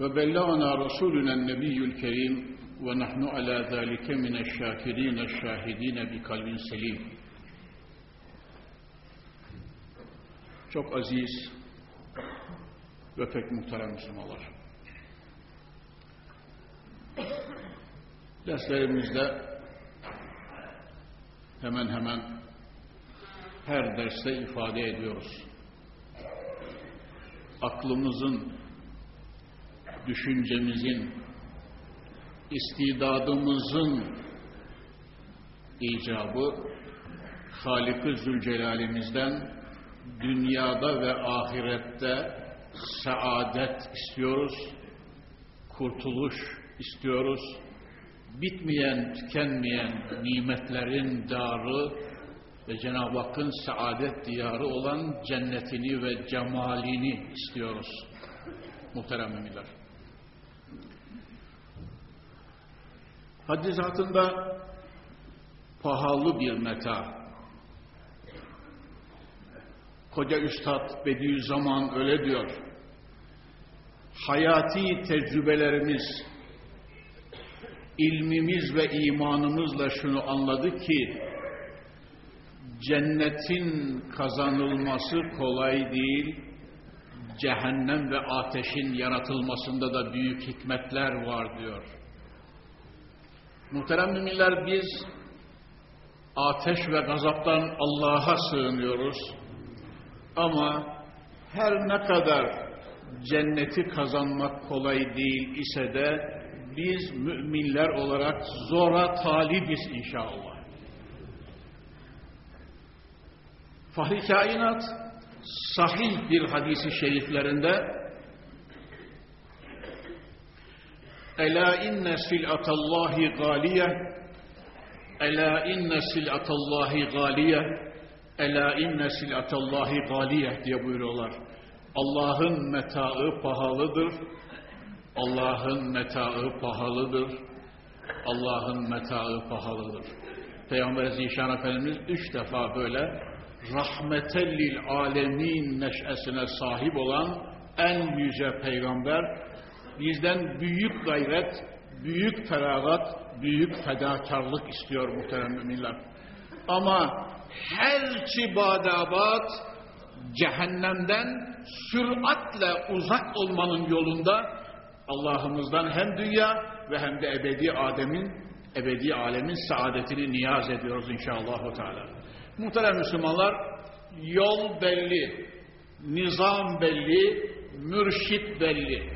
وبلغنا رسولنا النبي الكريم ونحن على ذلك من الشاكرين الشاهدين بقلب سليم Çok aziz ve pek muhterem Müslümanlar. Derslerimizde hemen hemen her derste ifade ediyoruz. Aklımızın, düşüncemizin, istidadımızın icabı Halik-i Zülcelal'imizden dünyada ve ahirette saadet istiyoruz, kurtuluş istiyoruz, bitmeyen, tükenmeyen nimetlerin darı ve Cenab-ı Hakk'ın saadet diyarı olan cennetini ve cemalini istiyoruz. Muhterem müminler. Haddi zatında pahalı bir meta. Koca Üstad Bediüzzaman öyle diyor. Hayati tecrübelerimiz, ilmimiz ve imanımızla şunu anladık ki cennetin kazanılması kolay değil, cehennem ve ateşin yaratılmasında da büyük hikmetler var diyor. Muhterem müminler biz ateş ve gazaptan Allah'a sığınıyoruz. Ama her ne kadar cenneti kazanmak kolay değil ise de biz müminler olarak zora talibiz inşallah. Fahri kainat sahih bir hadisi şeriflerinde Ela inne sil'atallahi galiye Ela inne sil'atallahi galiye Ela inne sil'atallahi galiye diye buyuruyorlar. Allah'ın metaı pahalıdır. Allah'ın metaı pahalıdır. Allah'ın metaı pahalıdır. Peygamber Zişan Efendimiz üç defa böyle rahmetellil alemin neşesine sahip olan en yüce peygamber bizden büyük gayret, büyük feragat, büyük fedakarlık istiyor muhterem müminler. Ama her çibadabat cehennemden süratle uzak olmanın yolunda Allah'ımızdan hem dünya ve hem de ebedi Adem'in, ebedi alemin saadetini niyaz ediyoruz inşallah. Teala. Muhterem Müslümanlar, yol belli, nizam belli, mürşit belli.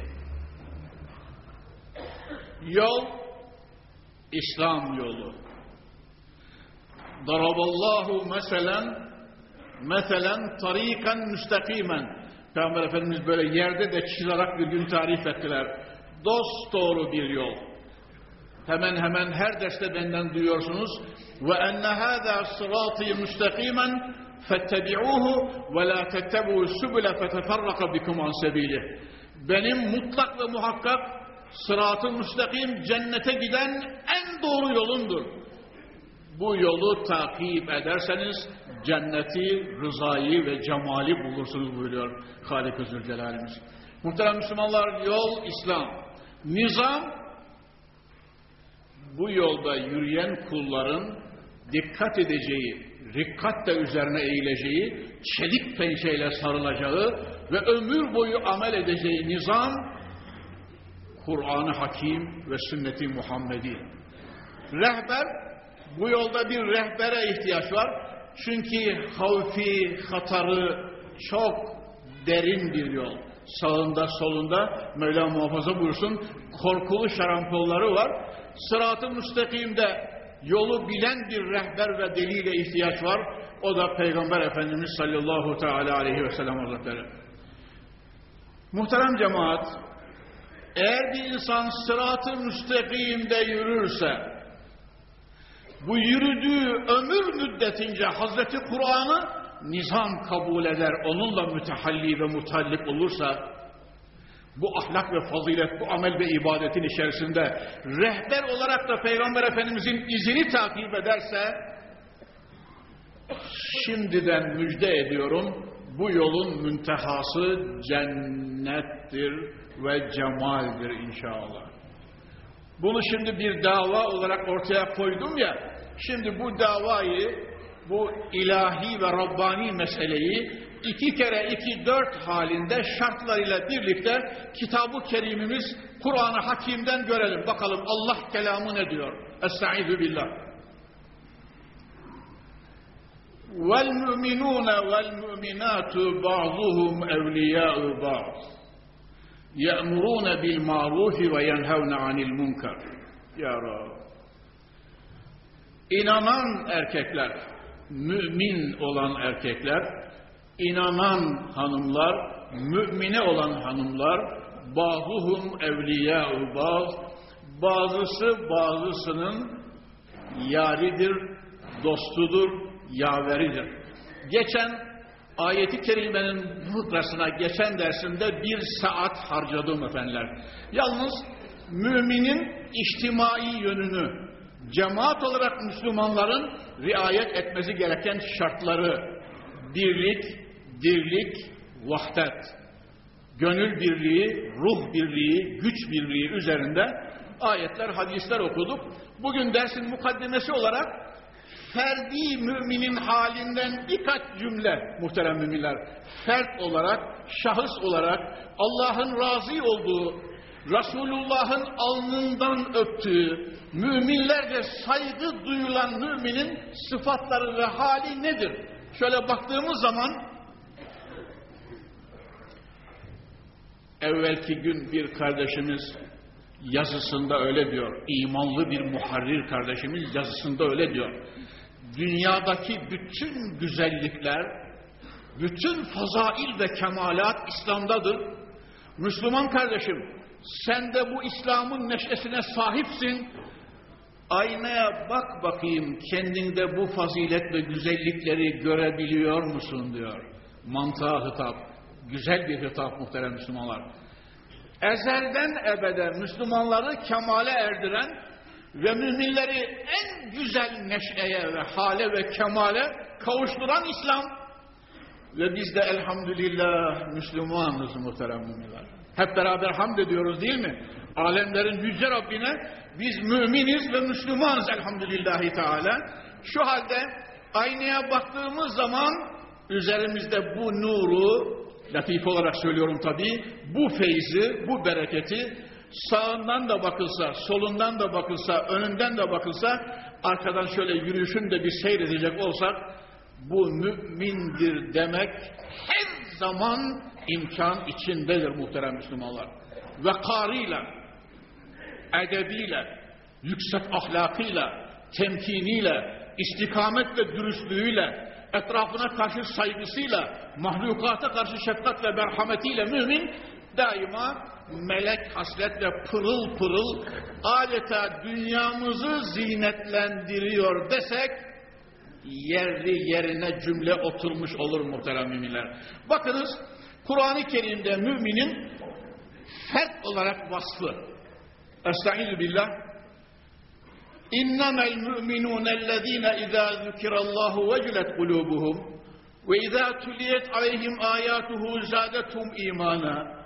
Yol, İslam yolu. Daraballahu meselen, meselen tarikan müstakimen. Peygamber Efendimiz böyle yerde de çizilerek bir gün tarif ettiler. Dost doğru bir yol. Hemen hemen her derste benden duyuyorsunuz. Ve enne hâzâ sırâtî müstakimen fettebi'ûhu ve lâ tettebu'u sübüle feteferraka bikum an sebîlih. Benim mutlak ve muhakkak sırat-ı müstakim cennete giden en doğru yolundur. Bu yolu takip ederseniz cenneti, rızayı ve cemali bulursunuz buyuruyor Halik-i Zülcelal'imiz. Muhterem Müslümanlar yol İslam. Nizam bu yolda yürüyen kulların dikkat edeceği, rikkatle üzerine eğileceği, çelik pençeyle sarılacağı ve ömür boyu amel edeceği nizam Kur'an-ı Hakim ve Sünnet-i Muhammedi. Rehber, bu yolda bir rehbere ihtiyaç var. Çünkü havfi, hatarı çok derin bir yol. Sağında solunda Mevla muhafaza buyursun korkulu şarampolları var. Sırat-ı müstakimde yolu bilen bir rehber ve deliyle ihtiyaç var. O da Peygamber Efendimiz sallallahu teala aleyhi ve sellem hazretleri. Muhterem cemaat, eğer bir insan sırat-ı yürürse, bu yürüdüğü ömür müddetince Hazreti Kur'an'ı nizam kabul eder, onunla mütehalli ve mutallik olursa, bu ahlak ve fazilet, bu amel ve ibadetin içerisinde rehber olarak da Peygamber Efendimizin izini takip ederse, şimdiden müjde ediyorum, bu yolun müntehası cennettir ve cemaldir inşallah. Bunu şimdi bir dava olarak ortaya koydum ya, şimdi bu davayı, bu ilahi ve Rabbani meseleyi iki kere iki dört halinde şartlarıyla birlikte kitabı kerimimiz Kur'an-ı Hakim'den görelim. Bakalım Allah kelamı ne diyor? Estaizu billah. وَالْمُؤْمِنُونَ وَالْمُؤْمِنَاتُ بَعْضُهُمْ اَوْلِيَاءُ بَعْضٍ يَأْمُرُونَ بِالْمَعْرُوفِ وَيَنْهَوْنَ عَنِ الْمُنْكَرِ Ya Rab. İnanan erkekler, mümin olan erkekler, inanan hanımlar, mümine olan hanımlar, bazıhum evliyâ'u baz, bazısı bazısının yaridir, dostudur, yaveridir. Geçen ayeti kerimenin fıkrasına geçen dersimde bir saat harcadım efendiler. Yalnız müminin içtimai yönünü, cemaat olarak Müslümanların riayet etmesi gereken şartları, birlik, dirlik, vahdet, gönül birliği, ruh birliği, güç birliği üzerinde ayetler, hadisler okuduk. Bugün dersin mukaddemesi olarak ferdi müminin halinden birkaç cümle muhterem müminler. Fert olarak, şahıs olarak Allah'ın razı olduğu, Resulullah'ın alnından öptüğü, müminlerce saygı duyulan müminin sıfatları ve hali nedir? Şöyle baktığımız zaman evvelki gün bir kardeşimiz yazısında öyle diyor. İmanlı bir muharrir kardeşimiz yazısında öyle diyor. Dünyadaki bütün güzellikler, bütün fazail ve kemalat İslam'dadır. Müslüman kardeşim, sen de bu İslam'ın neşesine sahipsin. Aynaya bak bakayım kendinde bu fazilet ve güzellikleri görebiliyor musun diyor. Mantığa hitap. Güzel bir hitap muhterem Müslümanlar. Ezelden ebede Müslümanları kemale erdiren ve müminleri en güzel neşeye ve hale ve kemale kavuşturan İslam. Ve biz de elhamdülillah Müslümanız muhterem müminler. Hep beraber hamd ediyoruz değil mi? Alemlerin yüce Rabbine biz müminiz ve Müslümanız elhamdülillahi teala. Şu halde aynaya baktığımız zaman üzerimizde bu nuru, latif olarak söylüyorum tabii, bu feyzi, bu bereketi sağından da bakılsa, solundan da bakılsa, önünden de bakılsa, arkadan şöyle yürüyüşün de bir seyredecek olsak, bu mümindir demek her zaman imkan içindedir muhterem Müslümanlar. Vekarıyla, edebiyle, yüksek ahlakıyla, temkiniyle, istikametle, dürüstlüğüyle, etrafına karşı saygısıyla, mahlukata karşı şefkat ve merhametiyle mümin daima melek hasletle pırıl pırıl adeta dünyamızı zinetlendiriyor desek yerli yerine cümle oturmuş olur muhterem müminler. Bakınız Kur'an-ı Kerim'de müminin fert olarak vasfı. Estaizu billah. İnnemel müminûnellezîne izâ zükirallâhu vecilet kulûbuhum ve izâ tuliyet aleyhim âyâtuhu zâdetum imana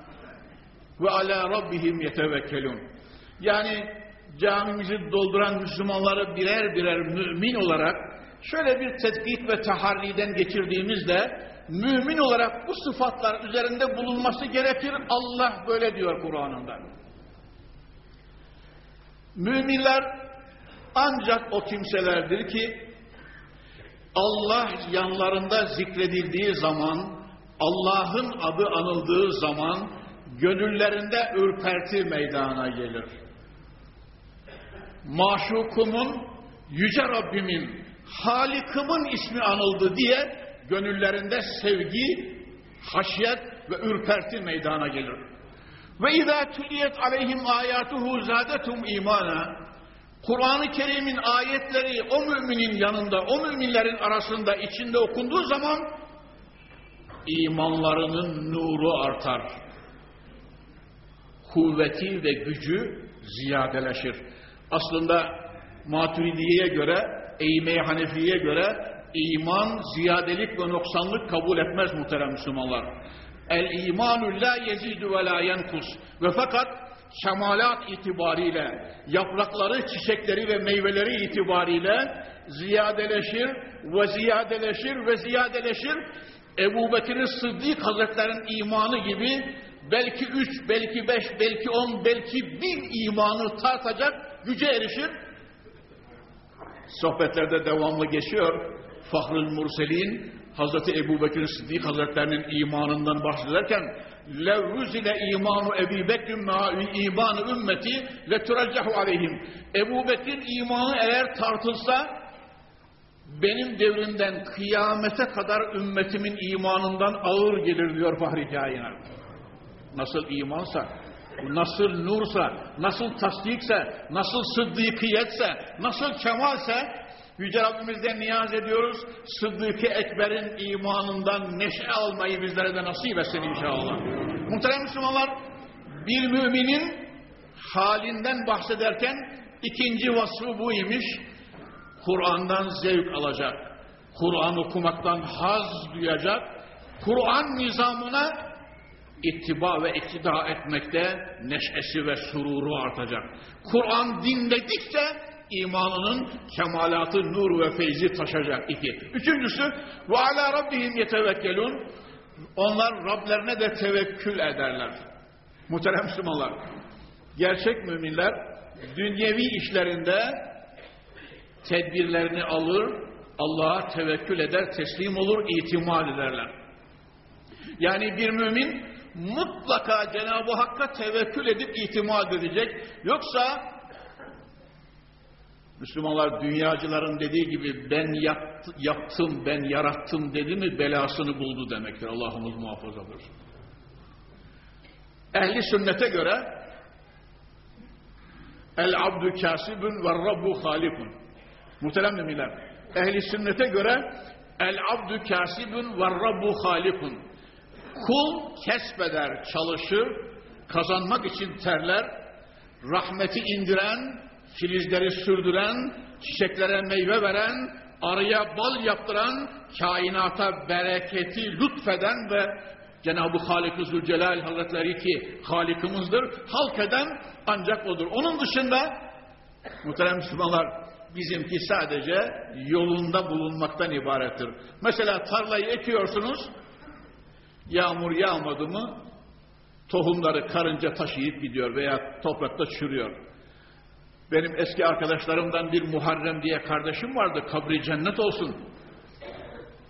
ve alâ rabbihim yetevekkelûn. Yani camimizi dolduran Müslümanları birer birer mümin olarak şöyle bir tetkik ve taharriden geçirdiğimizde mümin olarak bu sıfatlar üzerinde bulunması gerekir. Allah böyle diyor Kur'an'ında. Müminler ancak o kimselerdir ki Allah yanlarında zikredildiği zaman, Allah'ın adı anıldığı zaman gönüllerinde ürperti meydana gelir. Maşukumun, yüce Rabbimin, Halikımın ismi anıldı diye gönüllerinde sevgi, haşyet ve ürperti meydana gelir. Ve izâ tüliyet aleyhim âyâtuhu zâdetum imana. Kur'an-ı Kerim'in ayetleri o müminin yanında, o müminlerin arasında, içinde okunduğu zaman imanlarının nuru artar. Kuvveti ve gücü ziyadeleşir. Aslında Maturidiye'ye göre, Eğme-i Hanefi'ye göre iman ziyadelik ve noksanlık kabul etmez muhterem Müslümanlar. El imanu la yezidu ve la yenkus. Ve fakat şemalat itibariyle, yaprakları, çiçekleri ve meyveleri itibariyle ziyadeleşir ve ziyadeleşir ve ziyadeleşir. Ebu Bekir Sıddık Hazretleri'nin imanı gibi belki üç, belki beş, belki on, belki bin imanı tartacak güce erişir. Sohbetlerde devamlı geçiyor. Fahrül Murselin Hazreti Ebu Bekir Sıddık Hazretlerinin imanından bahsederken levvüzile imanu Ebu Bekir'in imanı ümmeti le turaccahu aleyhim. Ebu Bekir'in imanı eğer tartılsa benim devrimden kıyamete kadar ümmetimin imanından ağır gelir diyor Fahri Kainat. Nasıl imansa, nasıl nursa, nasıl tasdikse, nasıl sıddıkiyetse, nasıl kemalse Yüce Rabbimizden niyaz ediyoruz. Sıddık-ı Ekber'in imanından neşe almayı bizlere de nasip etsin inşallah. Muhterem Müslümanlar, bir müminin halinden bahsederken ikinci vasfı buymuş. Kur'an'dan zevk alacak. Kur'an okumaktan haz duyacak. Kur'an nizamına ittiba ve iktida etmekte neşesi ve sururu artacak. Kur'an dinledikçe imanının kemalatı, nur ve feyzi taşacak. iki. Üçüncüsü ve ala rabbihim yetevekkelun onlar Rablerine de tevekkül ederler. Muhterem Müslümanlar, gerçek müminler dünyevi işlerinde tedbirlerini alır, Allah'a tevekkül eder, teslim olur, itimat ederler. Yani bir mümin mutlaka Cenab-ı Hakk'a tevekkül edip itimat edecek. Yoksa Müslümanlar dünyacıların dediği gibi ben yaptım, ben yarattım dedi mi belasını buldu demektir. Allah'ımız muhafaza buyursun. Ehli sünnete göre el abdü kasibun ve rabbu halikun. Muhterem müminler. Ehli sünnete göre el abdü kasibun ve rabbu halikun. Kul kesbeder, çalışır, kazanmak için terler, rahmeti indiren, filizleri sürdüren, çiçeklere meyve veren, arıya bal yaptıran, kainata bereketi lütfeden ve Cenab-ı Halik-i Zülcelal Hazretleri ki Halikimizdir, halk eden ancak odur. Onun dışında muhterem Müslümanlar bizimki sadece yolunda bulunmaktan ibarettir. Mesela tarlayı ekiyorsunuz, yağmur yağmadı mı tohumları karınca taşıyıp gidiyor veya toprakta çürüyor. Benim eski arkadaşlarımdan bir Muharrem diye kardeşim vardı. Kabri cennet olsun.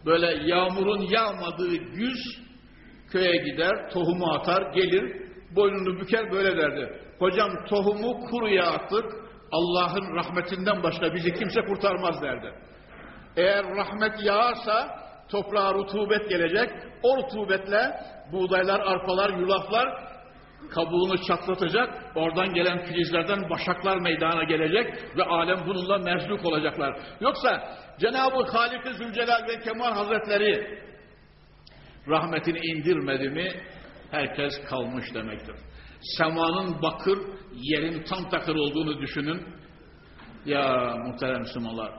Böyle yağmurun yağmadığı güz köye gider, tohumu atar, gelir, boynunu büker böyle derdi. Hocam tohumu kuruya attık, Allah'ın rahmetinden başka bizi kimse kurtarmaz derdi. Eğer rahmet yağarsa toprağa rutubet gelecek, o rutubetle buğdaylar, arpalar, yulaflar kabuğunu çatlatacak, oradan gelen filizlerden başaklar meydana gelecek ve alem bununla merzluk olacaklar. Yoksa Cenab-ı Halik-i Zülcelal ve Kemal Hazretleri rahmetini indirmedi mi herkes kalmış demektir. Semanın bakır, yerin tam takır olduğunu düşünün. Ya muhterem Müslümanlar,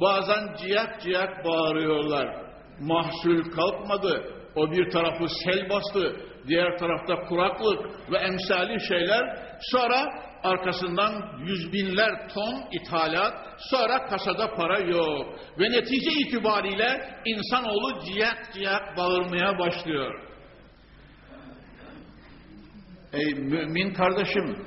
bazen ciyak ciyak bağırıyorlar. Mahsul kalkmadı, o bir tarafı sel bastı, diğer tarafta kuraklık ve emsali şeyler. Sonra arkasından yüz binler ton ithalat, sonra kasada para yok. Ve netice itibariyle insanoğlu ciyak ciyak bağırmaya başlıyor. Ey mümin kardeşim,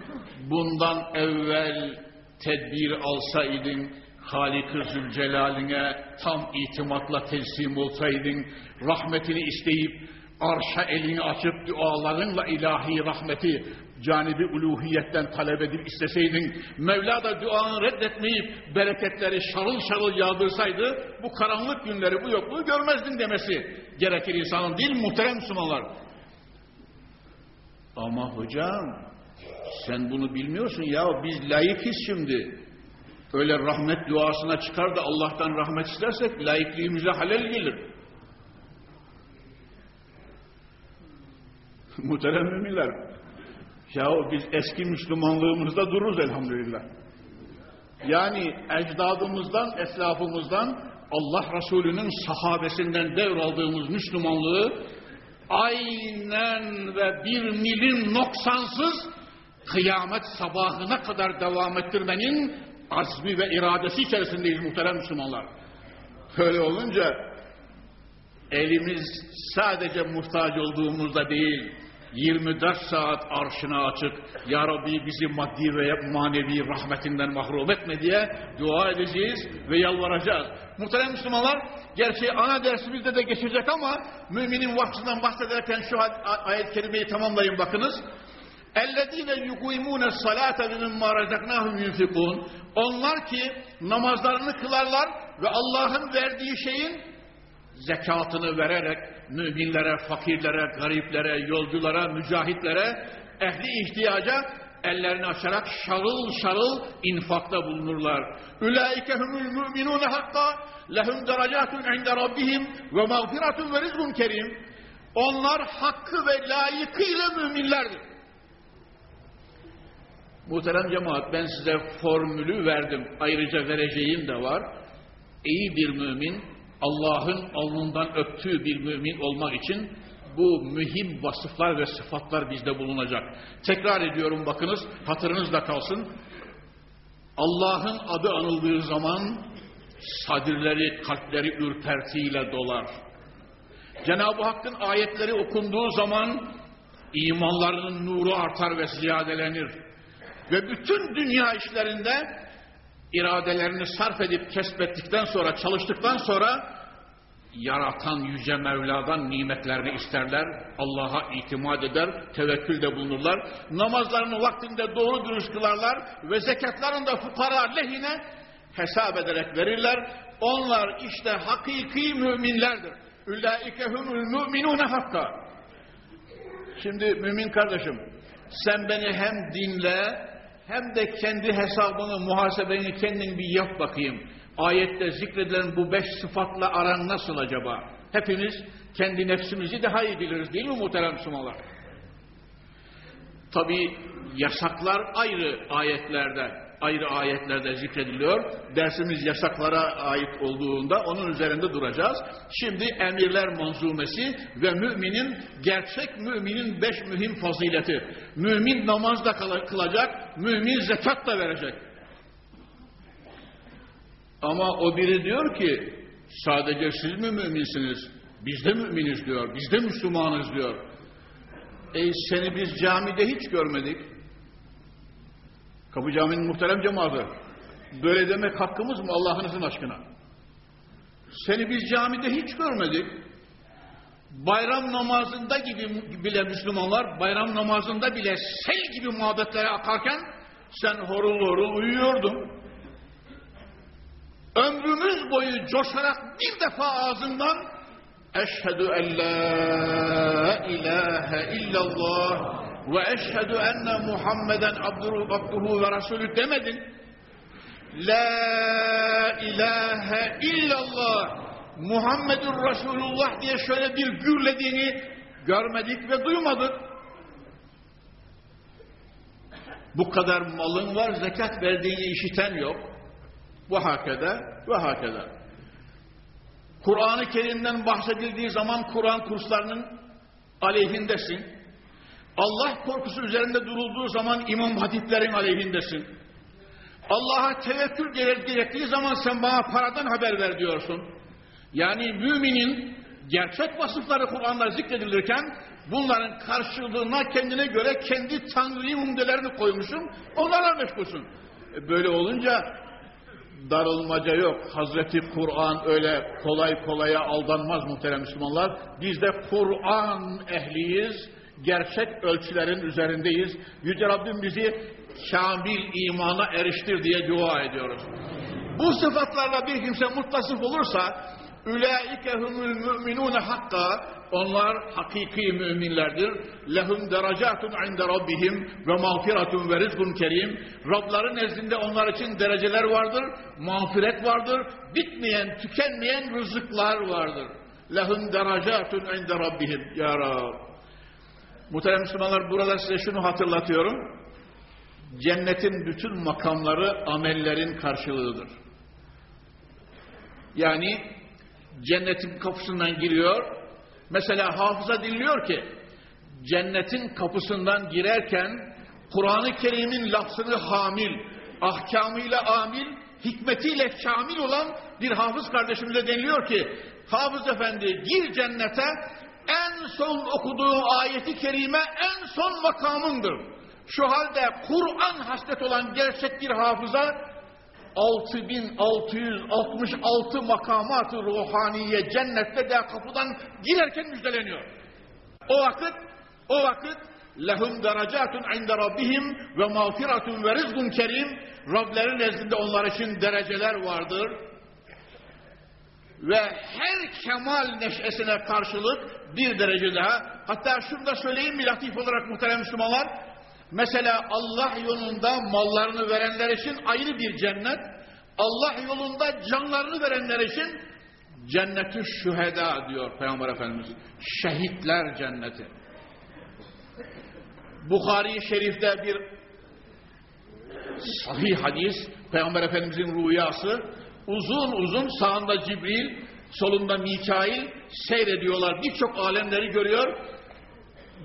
bundan evvel tedbir alsaydın, Halik-ı Zülcelal'ine tam itimatla teslim olsaydın, rahmetini isteyip, arşa elini açıp dualarınla ilahi rahmeti, canibi uluhiyetten talep edip isteseydin, Mevla da duanı reddetmeyip bereketleri şarıl şarıl yağdırsaydı, bu karanlık günleri, bu yokluğu görmezdin demesi gerekir insanın değil muhterem Müslümanlar. Ama hocam, sen bunu bilmiyorsun ya, biz layıkız şimdi. Öyle rahmet duasına çıkar da Allah'tan rahmet istersek layıklığımıza halel gelir. Muhterem müminler, ya biz eski Müslümanlığımızda dururuz elhamdülillah. Yani ecdadımızdan, eslafımızdan, Allah Resulü'nün sahabesinden devraldığımız Müslümanlığı aynen ve bir milim noksansız kıyamet sabahına kadar devam ettirmenin azmi ve iradesi içerisindeyiz muhterem Müslümanlar. Öyle olunca elimiz sadece muhtaç olduğumuzda değil, 24 saat arşına açık, Ya Rabbi bizi maddi ve manevi rahmetinden mahrum etme diye dua edeceğiz ve yalvaracağız. Muhterem Müslümanlar, gerçi ana dersimizde de geçecek ama müminin vaktinden bahsederken şu ayet-i kerimeyi tamamlayın bakınız. اَلَّذ۪ينَ يُقُيمُونَ الصَّلَاةَ مِمَّا رَزَقْنَاهُمْ يُنْفِقُونَ Onlar ki namazlarını kılarlar ve Allah'ın verdiği şeyin zekatını vererek müminlere, fakirlere, gariplere, yolculara, mücahitlere, ehli ihtiyaca ellerini açarak şarıl şarıl infakta bulunurlar. Ülaike humul müminun hakka lehum derecatun inde rabbihim ve mağfiratun ve rizkun. Onlar hakkı ve layıkıyla müminlerdir. Muhterem cemaat ben size formülü verdim. Ayrıca vereceğim de var. İyi bir mümin, Allah'ın alnından öptüğü bir mümin olmak için bu mühim vasıflar ve sıfatlar bizde bulunacak. Tekrar ediyorum bakınız, hatırınızda kalsın. Allah'ın adı anıldığı zaman sadirleri, kalpleri ürpertiyle dolar. Cenab-ı Hakk'ın ayetleri okunduğu zaman imanlarının nuru artar ve ziyadelenir. Ve bütün dünya işlerinde iradelerini sarf edip kesbettikten sonra, çalıştıktan sonra yaratan Yüce Mevla'dan nimetlerini isterler, Allah'a itimat eder, tevekkülde bulunurlar. Namazlarını vaktinde doğru dürüst kılarlar ve zekatlarını da fukara lehine hesap ederek verirler. Onlar işte hakiki müminlerdir. Üllaike humul müminune hakka. Şimdi mümin kardeşim, sen beni hem dinle, hem de kendi hesabını, muhasebeni kendin bir yap bakayım. Ayette zikredilen bu beş sıfatla aran nasıl acaba? Hepimiz kendi nefsimizi daha iyi biliriz değil mi muhterem Müslümanlar? Tabi yasaklar ayrı ayetlerde, ayrı ayetlerde zikrediliyor. Dersimiz yasaklara ait olduğunda onun üzerinde duracağız. Şimdi emirler manzumesi ve müminin, gerçek müminin beş mühim fazileti. Mümin namazda kılacak, mümin zekat da verecek. Ama o biri diyor ki sadece siz mi müminsiniz? Biz de müminiz diyor. Biz de Müslümanız diyor. E seni biz camide hiç görmedik. Kapı Camii'nin muhterem cemaati. Böyle demek hakkımız mı Allah'ınızın aşkına? Seni biz camide hiç görmedik. Bayram namazında gibi bile Müslümanlar bayram namazında bile sel gibi muhabbetlere akarken sen horul horul uyuyordun. Ömrümüz boyu coşarak bir defa ağzından Eşhedü en la ilahe illallah ve eşhedü enne Muhammeden abduhu, ve rasulü demedin. La ilahe illallah Muhammedur Resulullah diye şöyle bir gürlediğini görmedik ve duymadık. Bu kadar malın var zekat verdiğini işiten yok. Bu hakeda ve hakeda. Kur'an-ı Kerim'den bahsedildiği zaman Kur'an kurslarının aleyhindesin. Allah korkusu üzerinde durulduğu zaman imam hatiplerin aleyhindesin. Allah'a tevekkül gerektiği zaman sen bana paradan haber ver diyorsun. Yani müminin gerçek vasıfları Kur'an'da zikredilirken bunların karşılığına kendine göre kendi tanrı umdelerini koymuşsun, onlarla meşgulsün. E böyle olunca darılmaca yok. Hazreti Kur'an öyle kolay kolaya aldanmaz muhterem Müslümanlar. Biz de Kur'an ehliyiz. Gerçek ölçülerin üzerindeyiz. Yüce Rabbim bizi kamil imana eriştir diye dua ediyoruz. Bu sıfatlarla bir kimse muttasıf olursa Ülaike humul müminune hakka onlar hakiki müminlerdir. Lehum derecatun inde rabbihim ve mağfiratun ve rizkun kerim. Rabların nezdinde onlar için dereceler vardır, mağfiret vardır, bitmeyen, tükenmeyen rızıklar vardır. Lehum derecatun inde rabbihim. Ya Rab. Muhterem Müslümanlar burada size şunu hatırlatıyorum. Cennetin bütün makamları amellerin karşılığıdır. Yani cennetin kapısından giriyor. Mesela hafıza dinliyor ki cennetin kapısından girerken Kur'an-ı Kerim'in lafzını hamil, ahkamıyla amil, hikmetiyle kamil olan bir hafız kardeşimize deniliyor ki hafız efendi gir cennete en son okuduğu ayeti kerime en son makamındır. Şu halde Kur'an hasret olan gerçek bir hafıza 6666 makamat-ı ruhaniye cennette de kapıdan girerken müjdeleniyor. O vakit, o vakit lehum derecatun inde rabbihim ve mağfiratun ve rizkun kerim Rablerin nezdinde onlar için dereceler vardır. Ve her kemal neşesine karşılık bir derece daha. Hatta şunu da söyleyeyim mi latif olarak muhterem Müslümanlar? Mesela Allah yolunda mallarını verenler için ayrı bir cennet. Allah yolunda canlarını verenler için cennetü şüheda diyor Peygamber Efendimiz. Şehitler cenneti. Bukhari Şerif'te bir sahih hadis Peygamber Efendimizin rüyası uzun uzun sağında Cibril solunda Mikail seyrediyorlar. Birçok alemleri görüyor.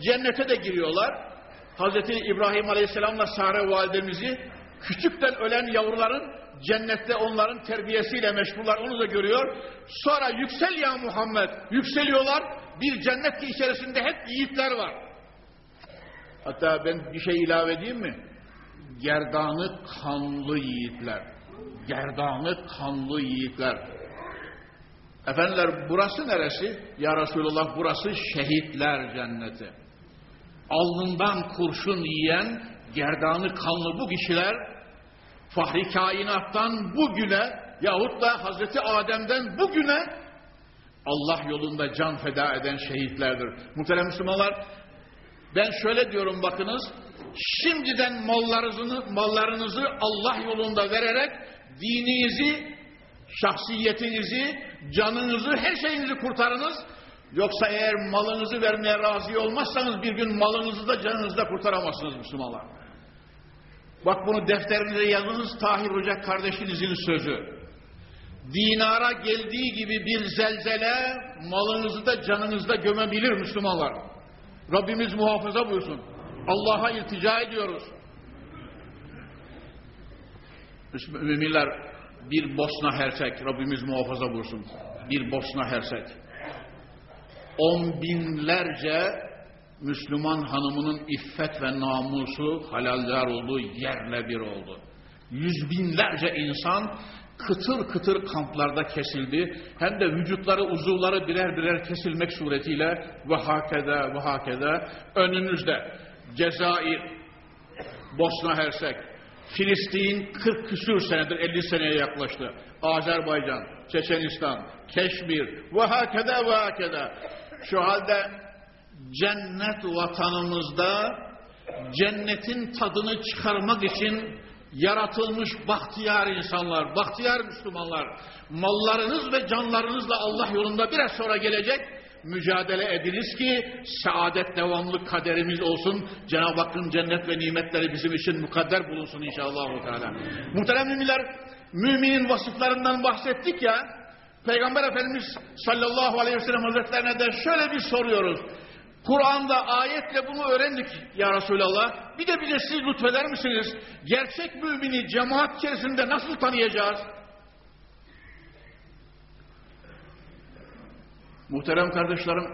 Cennete de giriyorlar. Hazreti İbrahim Aleyhisselam'la Sare validemizi küçükten ölen yavruların cennette onların terbiyesiyle meşguller onu da görüyor. Sonra yüksel ya Muhammed yükseliyorlar. Bir cennet içerisinde hep yiğitler var. Hatta ben bir şey ilave edeyim mi? Gerdanı kanlı yiğitler. Gerdanı kanlı yiğitler. Efendiler burası neresi? Ya Resulallah burası şehitler cenneti alnından kurşun yiyen gerdanı kanlı bu kişiler fahri kainattan bugüne yahut da Hazreti Adem'den bugüne Allah yolunda can feda eden şehitlerdir. Muhterem Müslümanlar ben şöyle diyorum bakınız şimdiden mallarınızı, mallarınızı Allah yolunda vererek dininizi, şahsiyetinizi, canınızı, her şeyinizi kurtarınız. Yoksa eğer malınızı vermeye razı olmazsanız bir gün malınızı da canınızı da kurtaramazsınız Müslümanlar. Bak bunu defterinize yazınız Tahir Hoca kardeşinizin sözü. Dinara geldiği gibi bir zelzele malınızı da canınızı da gömebilir Müslümanlar. Rabbimiz muhafaza buyursun. Allah'a iltica ediyoruz. Müminler bir Bosna Hersek Rabbimiz muhafaza buyursun. Bir Bosna Hersek on binlerce Müslüman hanımının iffet ve namusu halaller olduğu yerle bir oldu. Yüz binlerce insan kıtır kıtır kamplarda kesildi. Hem de vücutları, uzuvları birer birer kesilmek suretiyle ve hakeda ve hakeda önümüzde Cezayir, Bosna Hersek, Filistin 40 küsür senedir 50 seneye yaklaştı. Azerbaycan, Çeçenistan, Keşmir ve hakeda ve hakeda. Şu halde cennet vatanımızda cennetin tadını çıkarmak için yaratılmış bahtiyar insanlar, bahtiyar Müslümanlar, mallarınız ve canlarınızla Allah yolunda biraz sonra gelecek mücadele ediniz ki saadet devamlı kaderimiz olsun. Cenab-ı Hakk'ın cennet ve nimetleri bizim için mukadder bulunsun inşallah. Teala. Muhterem müminler, müminin vasıflarından bahsettik ya, Peygamber Efendimiz sallallahu aleyhi ve sellem hazretlerine de şöyle bir soruyoruz. Kur'an'da ayetle bunu öğrendik ya Resulallah. Bir de bize siz lütfeder misiniz? Gerçek mümini cemaat içerisinde nasıl tanıyacağız? Muhterem kardeşlerim,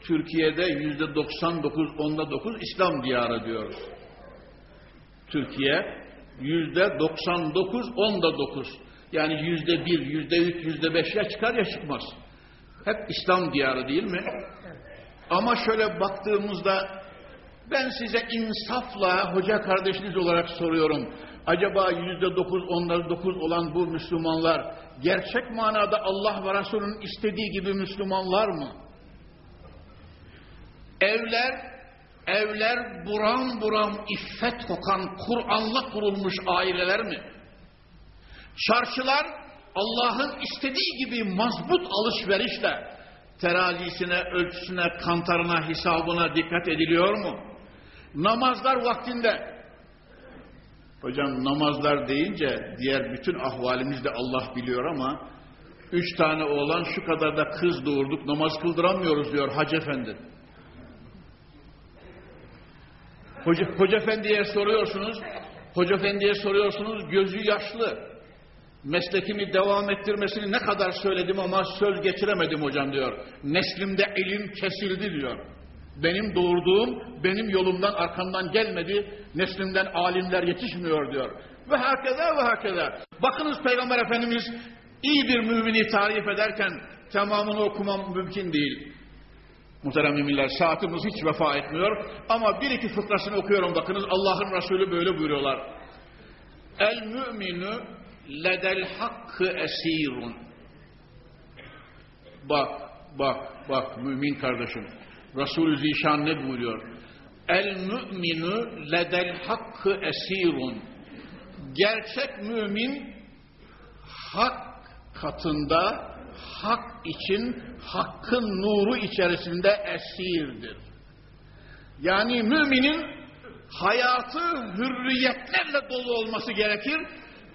Türkiye'de yüzde 99, onda 9 İslam diyarı diyoruz. Türkiye yüzde 99, onda 9. Yani yüzde 1, yüzde 3, yüzde 5 ya çıkar ya çıkmaz. Hep İslam diyarı değil mi? Ama şöyle baktığımızda ben size insafla hoca kardeşiniz olarak soruyorum. Acaba yüzde dokuz, onları dokuz olan bu Müslümanlar gerçek manada Allah ve Resulünün istediği gibi Müslümanlar mı? Evler, evler buram buram iffet kokan Kur'an'la kurulmuş aileler mi? Çarşılar Allah'ın istediği gibi mazbut alışverişle terazisine, ölçüsüne, kantarına, hesabına dikkat ediliyor mu? Namazlar vaktinde. Hocam namazlar deyince diğer bütün ahvalimiz de Allah biliyor ama üç tane oğlan şu kadar da kız doğurduk namaz kıldıramıyoruz diyor Hacı Efendi. Hoca, Hoca Efendi'ye soruyorsunuz, Hoca Efendi'ye soruyorsunuz gözü yaşlı. Meslekimi devam ettirmesini ne kadar söyledim ama söz geçiremedim hocam diyor. Neslimde ilim kesildi diyor. Benim doğurduğum benim yolumdan arkamdan gelmedi. Neslimden alimler yetişmiyor diyor. Ve hakeza ve hakeza. Bakınız Peygamber Efendimiz iyi bir mümini tarif ederken tamamını okumam mümkün değil. Muhterem müminler saatimiz hiç vefa etmiyor. Ama bir iki fıkrasını okuyorum bakınız Allah'ın Resulü böyle buyuruyorlar. El müminü ledel hakkı esirun. Bak, bak, bak mümin kardeşim. Resulü Zişan ne buyuruyor? El müminü ledel hakkı esirun. Gerçek mümin hak katında hak için hakkın nuru içerisinde esirdir. Yani müminin hayatı hürriyetlerle dolu olması gerekir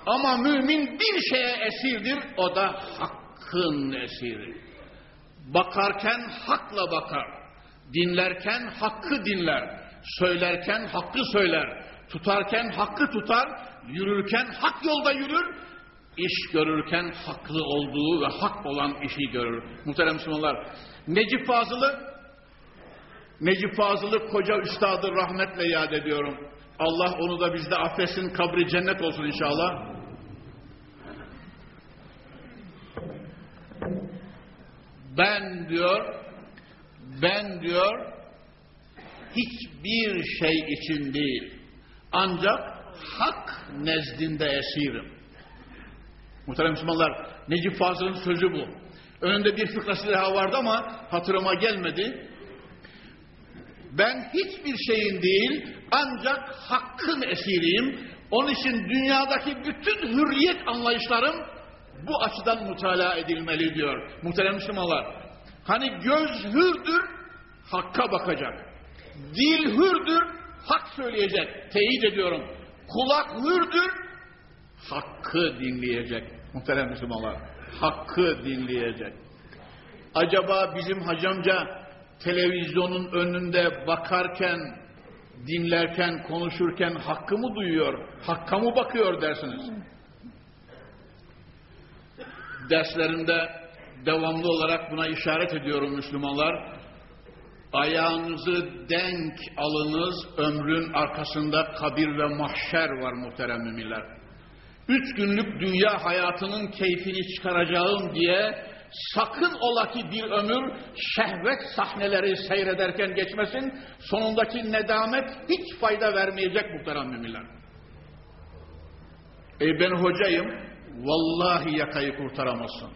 ama mümin bir şeye esirdir, o da hakkın esiri. Bakarken hakla bakar, dinlerken hakkı dinler, söylerken hakkı söyler, tutarken hakkı tutar, yürürken hak yolda yürür, iş görürken haklı olduğu ve hak olan işi görür. Muhterem Müslümanlar, Necip Fazıl'ı Necip Fazıl'ı koca üstadı rahmetle yad ediyorum. Allah onu da bizde affetsin, kabri cennet olsun inşallah. Ben diyor, ben diyor, hiçbir şey için değil, ancak hak nezdinde esirim. Muhterem Müslümanlar, Necip Fazıl'ın sözü bu. Önünde bir fıkrası daha vardı ama hatırıma gelmedi. Ben hiçbir şeyin değil, ancak hakkın esiriyim. Onun için dünyadaki bütün hürriyet anlayışlarım bu açıdan mutala edilmeli diyor. Muhterem Müslümanlar, hani göz hürdür, hakka bakacak. Dil hürdür, hak söyleyecek. Teyit ediyorum. Kulak hürdür, hakkı dinleyecek. Muhterem Müslümanlar, hakkı dinleyecek. Acaba bizim hacamca televizyonun önünde bakarken, dinlerken, konuşurken hakkı mı duyuyor, hakka mı bakıyor dersiniz? Derslerinde devamlı olarak buna işaret ediyorum Müslümanlar. Ayağınızı denk alınız, ömrün arkasında kabir ve mahşer var muhterem müminler. Üç günlük dünya hayatının keyfini çıkaracağım diye sakın ola ki bir ömür şehvet sahneleri seyrederken geçmesin, sonundaki nedamet hiç fayda vermeyecek muhterem müminler. E ben hocayım, vallahi yakayı kurtaramazsın.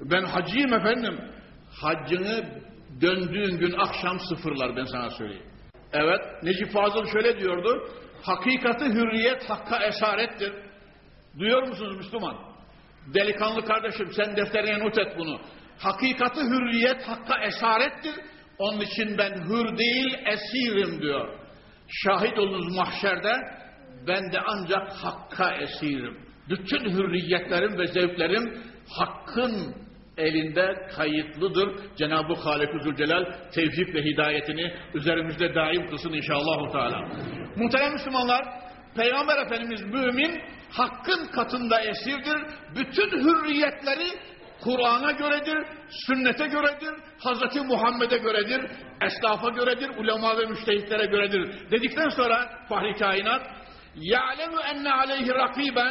Ben hacıyım efendim, haccını döndüğün gün akşam sıfırlar ben sana söyleyeyim. Evet, Necip Fazıl şöyle diyordu, hakikati hürriyet hakka esarettir. Duyuyor musunuz Müslüman? Delikanlı kardeşim sen defterine not et bunu. Hakikati hürriyet hakka esarettir. Onun için ben hür değil esirim diyor. Şahit olunuz mahşerde ben de ancak hakka esirim. Bütün hürriyetlerim ve zevklerim hakkın elinde kayıtlıdır. Cenab-ı Halik Zülcelal tevfik ve hidayetini üzerimizde daim kılsın inşallah. Teala. Muhterem Müslümanlar, Peygamber Efendimiz mümin, hakkın katında esirdir. Bütün hürriyetleri Kur'an'a göredir, sünnete göredir, Hazreti Muhammed'e göredir, esnafa göredir, ulema ve müştehitlere göredir. Dedikten sonra Fahri Kainat, يَعْلَمُ اَنَّ عَلَيْهِ رَقِيبًا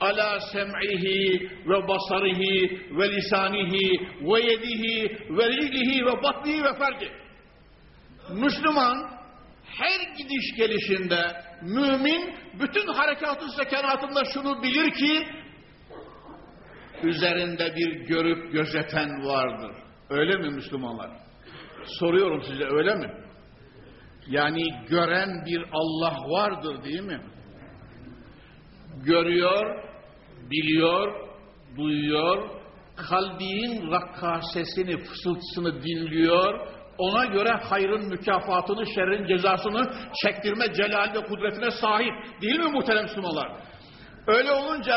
ala sem'ihi ve basarihi ve lisanihi ve yedihi ve rijlihi ve batnihi ve ferdi. Müslüman her gidiş gelişinde mümin bütün harekatı sekenatında şunu bilir ki üzerinde bir görüp gözeten vardır. Öyle mi Müslümanlar? Soruyorum size öyle mi? Yani gören bir Allah vardır değil mi? Görüyor, biliyor, duyuyor, kalbinin rakkasesini, fısıltısını dinliyor, ona göre hayrın mükafatını, şerrin cezasını çektirme celal ve kudretine sahip. Değil mi muhterem Müslümanlar? Öyle olunca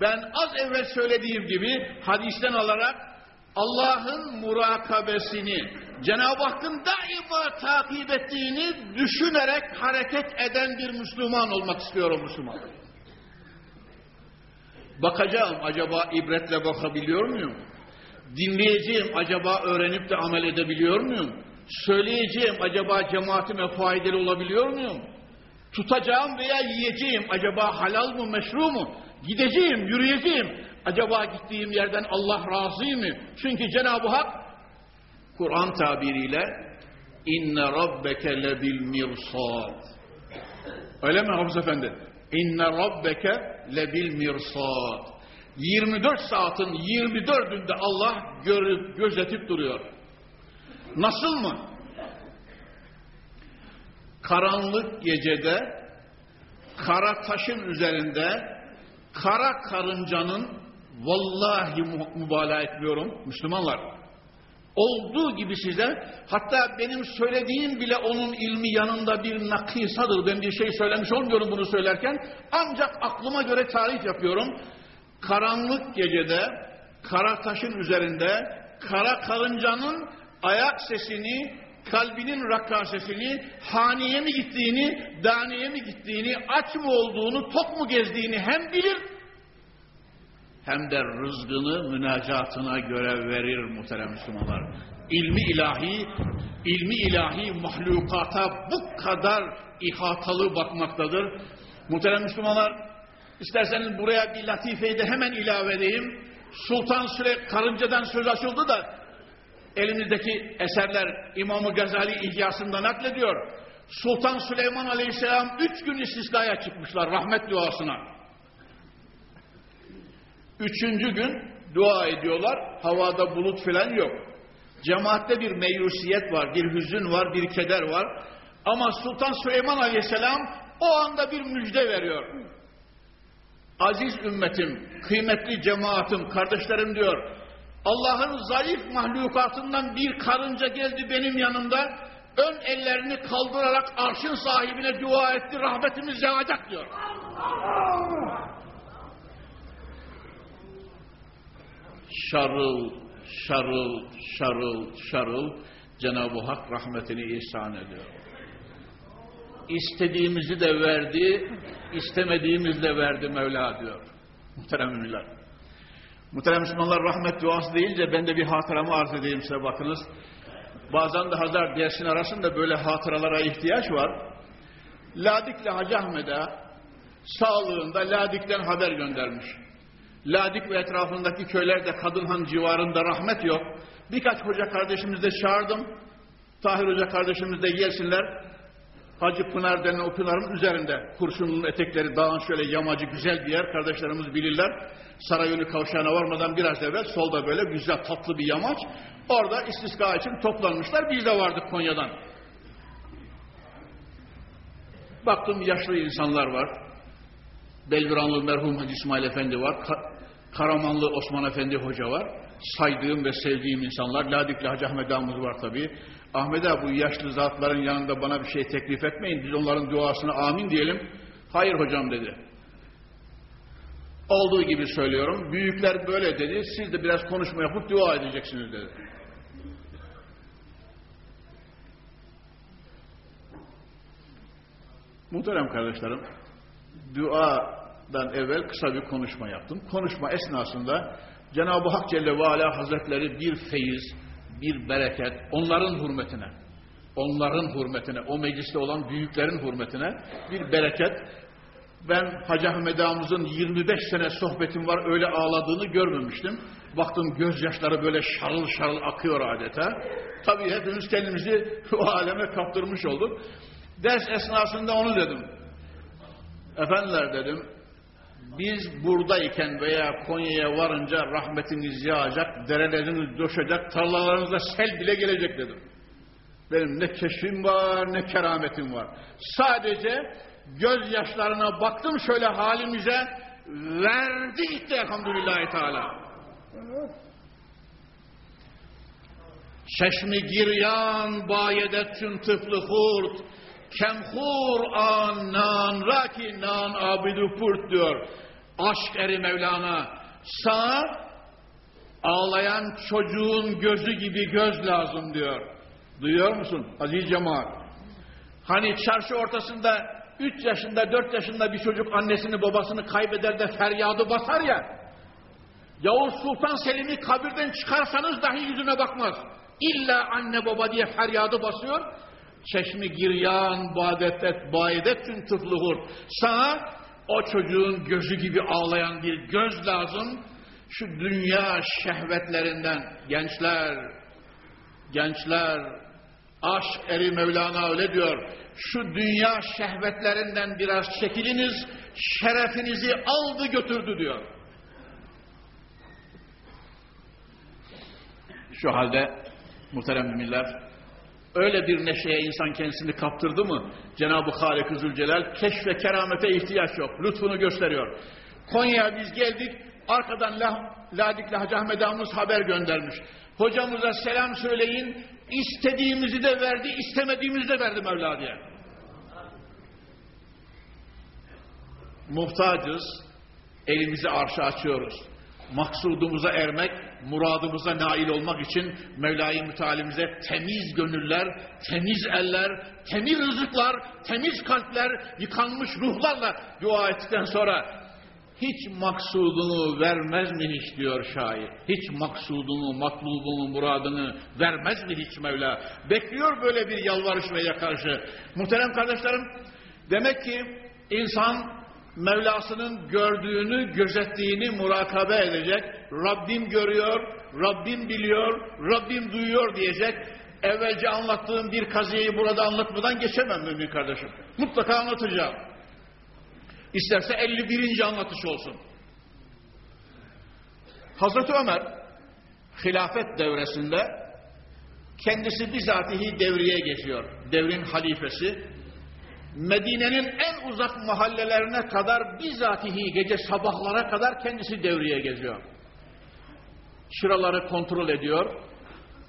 ben az evvel söylediğim gibi hadisten alarak Allah'ın murakabesini, Cenab-ı Hakk'ın daima takip ettiğini düşünerek hareket eden bir Müslüman olmak istiyorum Müslüman. Bakacağım acaba ibretle bakabiliyor muyum? Dinleyeceğim acaba öğrenip de amel edebiliyor muyum? Söyleyeceğim acaba cemaatime faydalı olabiliyor muyum? Tutacağım veya yiyeceğim acaba halal mı meşru mu? Gideceğim, yürüyeceğim. Acaba gittiğim yerden Allah razı mı? Çünkü Cenab-ı Hak Kur'an tabiriyle inne rabbeke lebil mirsad. Öyle mi Hafız Efendi? İnne rabbeke lebil mirsad. 24 saatin 24'ünde Allah görüp gözetip duruyor. Nasıl mı? Karanlık gecede kara taşın üzerinde kara karıncanın vallahi mübalağa etmiyorum Müslümanlar. Olduğu gibi size hatta benim söylediğim bile onun ilmi yanında bir nakisadır. Ben bir şey söylemiş olmuyorum bunu söylerken. Ancak aklıma göre tarih yapıyorum. Karanlık gecede kara taşın üzerinde kara karıncanın ayak sesini kalbinin rakkasesini, haneye mi gittiğini, daneye mi gittiğini, aç mı olduğunu, tok mu gezdiğini hem bilir, hem de rızkını münacatına göre verir muhterem Müslümanlar. İlmi ilahi, ilmi ilahi mahlukata bu kadar ihatalı bakmaktadır. Muhterem Müslümanlar, isterseniz buraya bir latifeyi de hemen ilave edeyim. Sultan Süle karıncadan söz açıldı da elimizdeki eserler İmam-ı Gazali İhyasında naklediyor. Sultan Süleyman Aleyhisselam üç gün istisnaya çıkmışlar rahmet duasına. Üçüncü gün dua ediyorlar. Havada bulut falan yok. Cemaatte bir meyusiyet var, bir hüzün var, bir keder var. Ama Sultan Süleyman Aleyhisselam o anda bir müjde veriyor. Aziz ümmetim, kıymetli cemaatim, kardeşlerim diyor. Allah'ın zayıf mahlukatından bir karınca geldi benim yanımda. Ön ellerini kaldırarak arşın sahibine dua etti. Rahmetimiz yağacak diyor. Şarıl, şarıl, şarıl, şarıl Cenab-ı Hak rahmetini ihsan ediyor. İstediğimizi de verdi, istemediğimizi de verdi Mevla diyor. Muhterem ünlüler. Muhterem Müslümanlar rahmet duası deyince ben de bir hatıramı arz edeyim size bakınız. Bazen de Hazar dersin arasında böyle hatıralara ihtiyaç var. Ladik'le Hacı Ahmet'e sağlığında Ladik'ten haber göndermiş. Ladik ve etrafındaki köylerde Kadınhan civarında rahmet yok. Birkaç hoca kardeşimiz de çağırdım. Tahir Hoca kardeşimiz de gelsinler. Hacı Pınar denen o pınarın üzerinde. Kurşunlu'nun etekleri dağın şöyle yamacı güzel bir yer. Kardeşlerimiz bilirler. Sarayönü kavşağına varmadan biraz evvel solda böyle güzel tatlı bir yamaç. Orada istisqa için toplanmışlar. Biz de vardık Konya'dan. Baktım yaşlı insanlar var. Belviranlı merhum Hacı İsmail Efendi var. Karamanlı Osman Efendi Hoca var. Saydığım ve sevdiğim insanlar. Ladikli Hacı Ahmet Ağamız var tabii. Ahmet Ağa bu yaşlı zatların yanında bana bir şey teklif etmeyin. Biz onların duasına amin diyelim. Hayır hocam dedi. Olduğu gibi söylüyorum. Büyükler böyle dedi. Siz de biraz konuşma yapıp dua edeceksiniz dedi. Muhterem kardeşlerim, duadan evvel kısa bir konuşma yaptım. Konuşma esnasında Cenab-ı Hak Celle ve Ala Hazretleri bir feyiz, bir bereket, onların hürmetine, onların hürmetine, o mecliste olan büyüklerin hürmetine bir bereket. Ben Hacı Ahmet Ağamızın 25 sene sohbetim var öyle ağladığını görmemiştim. Baktım gözyaşları böyle şarıl şarıl akıyor adeta. Tabii hepimiz kendimizi o aleme kaptırmış olduk. Ders esnasında onu dedim. Efendiler dedim, biz buradayken veya Konya'ya varınca rahmetiniz yağacak, dereleriniz coşacak, tarlalarınıza sel bile gelecek dedim. Benim ne keşfim var ne kerametim var. Sadece gözyaşlarına baktım şöyle halimize verdi gitti elhamdülillahi teala. Şeşmi giryan bayedetçün tıflı hurt kemhur an nan raki nan abidu purt diyor. Aşk eri Mevlana. Sana ağlayan çocuğun gözü gibi göz lazım diyor. Duyuyor musun aziz cemaat? Hani çarşı ortasında 3 yaşında 4 yaşında bir çocuk annesini babasını kaybeder de feryadı basar ya. Yavuz Sultan Selim'i kabirden çıkarsanız dahi yüzüne bakmaz. İlla anne baba diye feryadı basıyor. Çeşmi giryan badetet bayedetün tıfluhur. Sana o çocuğun gözü gibi ağlayan bir göz lazım. Şu dünya şehvetlerinden gençler, gençler, aşk eri Mevlana öyle diyor. Şu dünya şehvetlerinden biraz çekiliniz, şerefinizi aldı götürdü diyor. Şu halde muhterem müminler, öyle bir neşeye insan kendisini kaptırdı mı Cenab-ı Halik-i Zülcelal keşf keramete ihtiyaç yok. Lütfunu gösteriyor. Konya'ya biz geldik. Arkadan La, Ladikli Hacı Ahmet Ağamız haber göndermiş. Hocamıza selam söyleyin. istediğimizi de verdi, istemediğimizi de verdi Mevla diye. Muhtacız. Elimizi arşa açıyoruz. Maksudumuza ermek, muradımıza nail olmak için Mevla-i Mütealimize temiz gönüller, temiz eller, temiz rızıklar, temiz kalpler, yıkanmış ruhlarla dua ettikten sonra hiç maksudunu vermez mi hiç diyor şair. Hiç maksudunu, matlubunu, muradını vermez mi hiç Mevla? Bekliyor böyle bir yalvarış ve yakarışı. Muhterem kardeşlerim, demek ki insan Mevlasının gördüğünü, gözettiğini murakabe edecek. Rabbim görüyor, Rabbim biliyor, Rabbim duyuyor diyecek. Evvelce anlattığım bir kaziyeyi burada anlatmadan geçemem mümin kardeşim. Mutlaka anlatacağım. İsterse 51. anlatış olsun. Hazreti Ömer hilafet devresinde kendisi bizatihi devreye geçiyor. Devrin halifesi. Medine'nin en uzak mahallelerine kadar bizatihi gece sabahlara kadar kendisi devreye geziyor. Şıraları kontrol ediyor.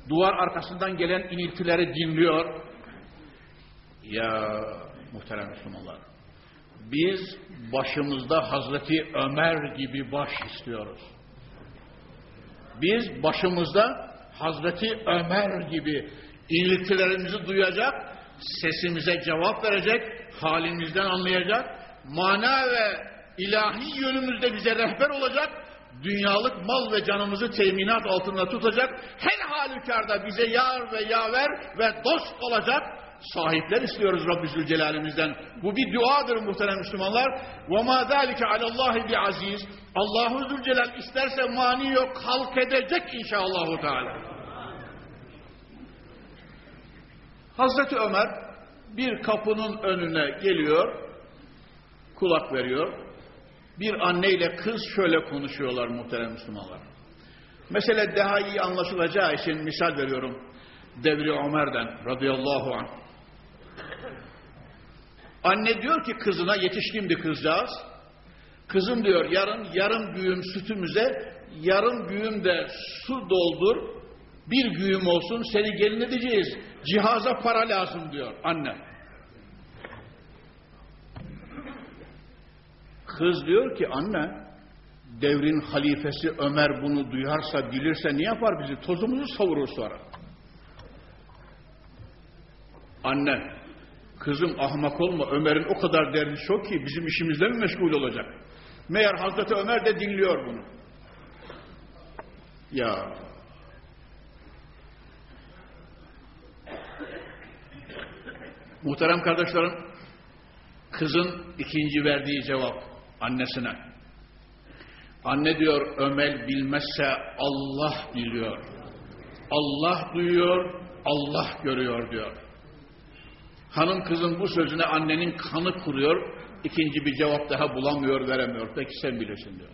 Duvar arkasından gelen iniltileri dinliyor. Ya muhterem Müslümanlar. Biz başımızda Hazreti Ömer gibi baş istiyoruz. Biz başımızda Hazreti Ömer gibi iniltilerimizi duyacak, sesimize cevap verecek, halimizden anlayacak, mana ve ilahi yönümüzde bize rehber olacak, dünyalık mal ve canımızı teminat altında tutacak, her halükarda bize yar ve yaver ve dost olacak, sahipler istiyoruz Rabbi Zülcelal'imizden. Bu bir duadır muhterem Müslümanlar. وَمَا ذَٰلِكَ عَلَى اللّٰهِ بِعَز۪يزٍ Allahu Zülcelal isterse mani yok, halk edecek inşallah. Teala. Hazreti Ömer bir kapının önüne geliyor, kulak veriyor. Bir anneyle kız şöyle konuşuyorlar muhterem Müslümanlar. Mesele daha iyi anlaşılacağı için misal veriyorum. Devri Ömer'den radıyallahu anh. Anne diyor ki kızına yetişkin bir kızcağız. Kızım diyor yarın yarım güğüm sütümüze yarım güğüm de su doldur. Bir güğüm olsun seni gelin edeceğiz. Cihaza para lazım diyor anne. Kız diyor ki anne devrin halifesi Ömer bunu duyarsa, bilirse ne yapar bizi? Tozumuzu savurur sonra. Anne, kızım ahmak olma, Ömer'in o kadar derdi çok ki bizim işimizle mi meşgul olacak? Meğer Hazreti Ömer de dinliyor bunu. Ya Muhterem kardeşlerim, kızın ikinci verdiği cevap annesine. Anne diyor Ömer bilmezse Allah biliyor. Allah duyuyor, Allah görüyor diyor. Hanım kızın bu sözüne annenin kanı kuruyor, ikinci bir cevap daha bulamıyor, veremiyor. Peki sen bilirsin diyor.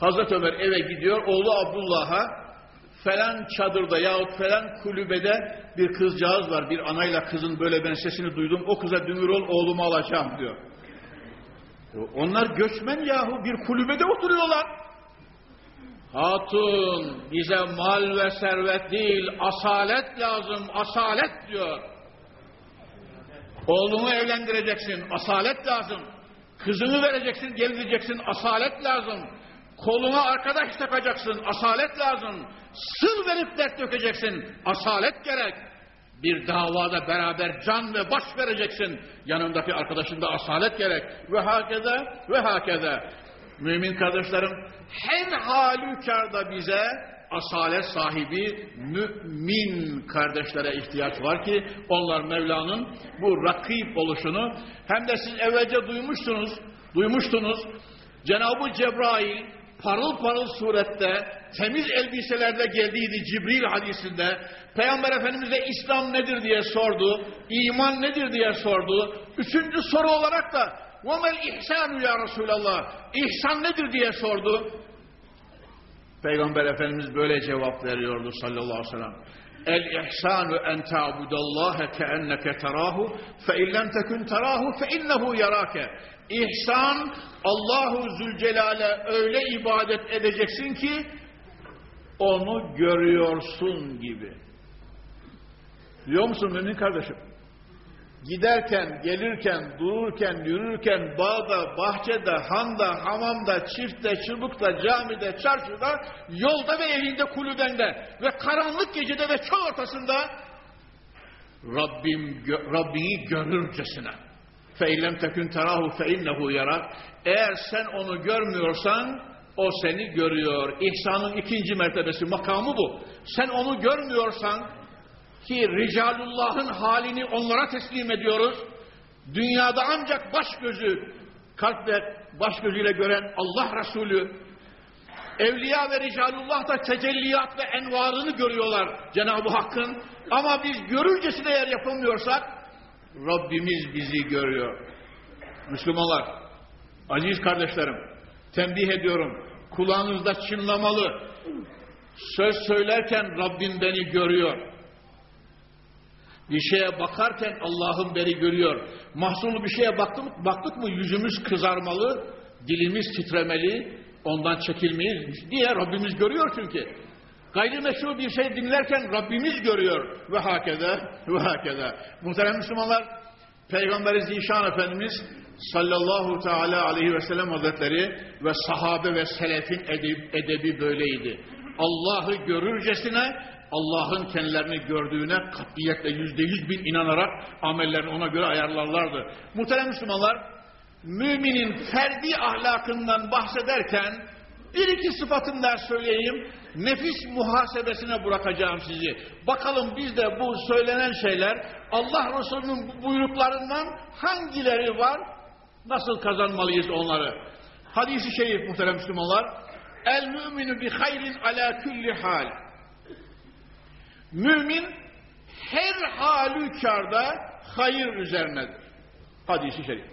Hazreti Ömer eve gidiyor, oğlu Abdullah'a falan çadırda yahut falan kulübede bir kızcağız var. Bir anayla kızın böyle ben sesini duydum. O kıza dünür ol oğlumu alacağım diyor. Onlar göçmen yahu bir kulübede oturuyorlar. Hatun bize mal ve servet değil asalet lazım asalet diyor. Oğlunu evlendireceksin asalet lazım. Kızını vereceksin geleceksin asalet lazım. Koluna arkadaş takacaksın asalet lazım. Sır verip dert dökeceksin asalet gerek. Bir davada beraber can ve baş vereceksin. Yanındaki arkadaşında asalet gerek. Ve hakeza ve hakeza. Mümin kardeşlerim her halükarda bize asalet sahibi mümin kardeşlere ihtiyaç var ki onlar Mevla'nın bu rakip oluşunu hem de siz evvelce duymuştunuz, duymuştunuz. Cenab-ı Cebrail parıl parıl surette temiz elbiselerde geldiydi Cibril hadisinde. Peygamber Efendimiz de İslam nedir diye sordu. iman nedir diye sordu. Üçüncü soru olarak da وَمَا ihsanu ya Resulallah İhsan nedir diye sordu. Peygamber Efendimiz böyle cevap veriyordu sallallahu aleyhi ve sellem. El ihsanu en ta'budallaha keenneke terahu fe in lem tekun terahu fe innehu yarake. İhsan Allahu Zülcelal'e öyle ibadet edeceksin ki onu görüyorsun gibi. Biliyor musun mümin kardeşim? Giderken, gelirken, dururken, yürürken, bağda, bahçede, handa, hamamda, çiftte, çubukta, camide, çarşıda, yolda ve evinde, kulübende ve karanlık gecede ve çöl ortasında Rabbim, Rabbini görürcesine. فَاِلَّمْ تَكُنْ تَرَاهُ فَاِنَّهُ yarar. Eğer sen onu görmüyorsan, o seni görüyor. İhsanın ikinci mertebesi, makamı bu. Sen onu görmüyorsan, ki Ricalullah'ın halini onlara teslim ediyoruz. Dünyada ancak baş gözü, kalp ve baş gözüyle gören Allah Resulü, Evliya ve Ricalullah da tecelliyat ve envarını görüyorlar Cenab-ı Hakk'ın. Ama biz görürcesine eğer yapamıyorsak, Rabbimiz bizi görüyor. Müslümanlar, aziz kardeşlerim, tembih ediyorum, kulağınızda çınlamalı. Söz söylerken Rabbim beni görüyor. Bir şeye bakarken Allah'ın beni görüyor. Mahzunlu bir şeye baktık, baktık mı yüzümüz kızarmalı, dilimiz titremeli, ondan çekilmeyiz diye Rabbimiz görüyor çünkü. Gayrimeşru bir şey dinlerken Rabbimiz görüyor. Ve hakede, ve hakede. Muhterem Müslümanlar, Peygamberi Zişan Efendimiz sallallahu teala aleyhi ve sellem hazretleri ve sahabe ve selefin edebi, edebi böyleydi. Allah'ı görürcesine Allah'ın kendilerini gördüğüne katiyetle yüzde yüz bin inanarak amellerini ona göre ayarlarlardı. Muhterem Müslümanlar, müminin ferdi ahlakından bahsederken bir iki sıfatını söyleyeyim. Nefis muhasebesine bırakacağım sizi. Bakalım bizde bu söylenen şeyler Allah Resulü'nün buyruklarından hangileri var? Nasıl kazanmalıyız onları? Hadisi şerif muhterem Müslümanlar. El müminu bi hayrin ala kulli hal. Mümin her halükarda hayır üzerinedir. Hadisi şerif.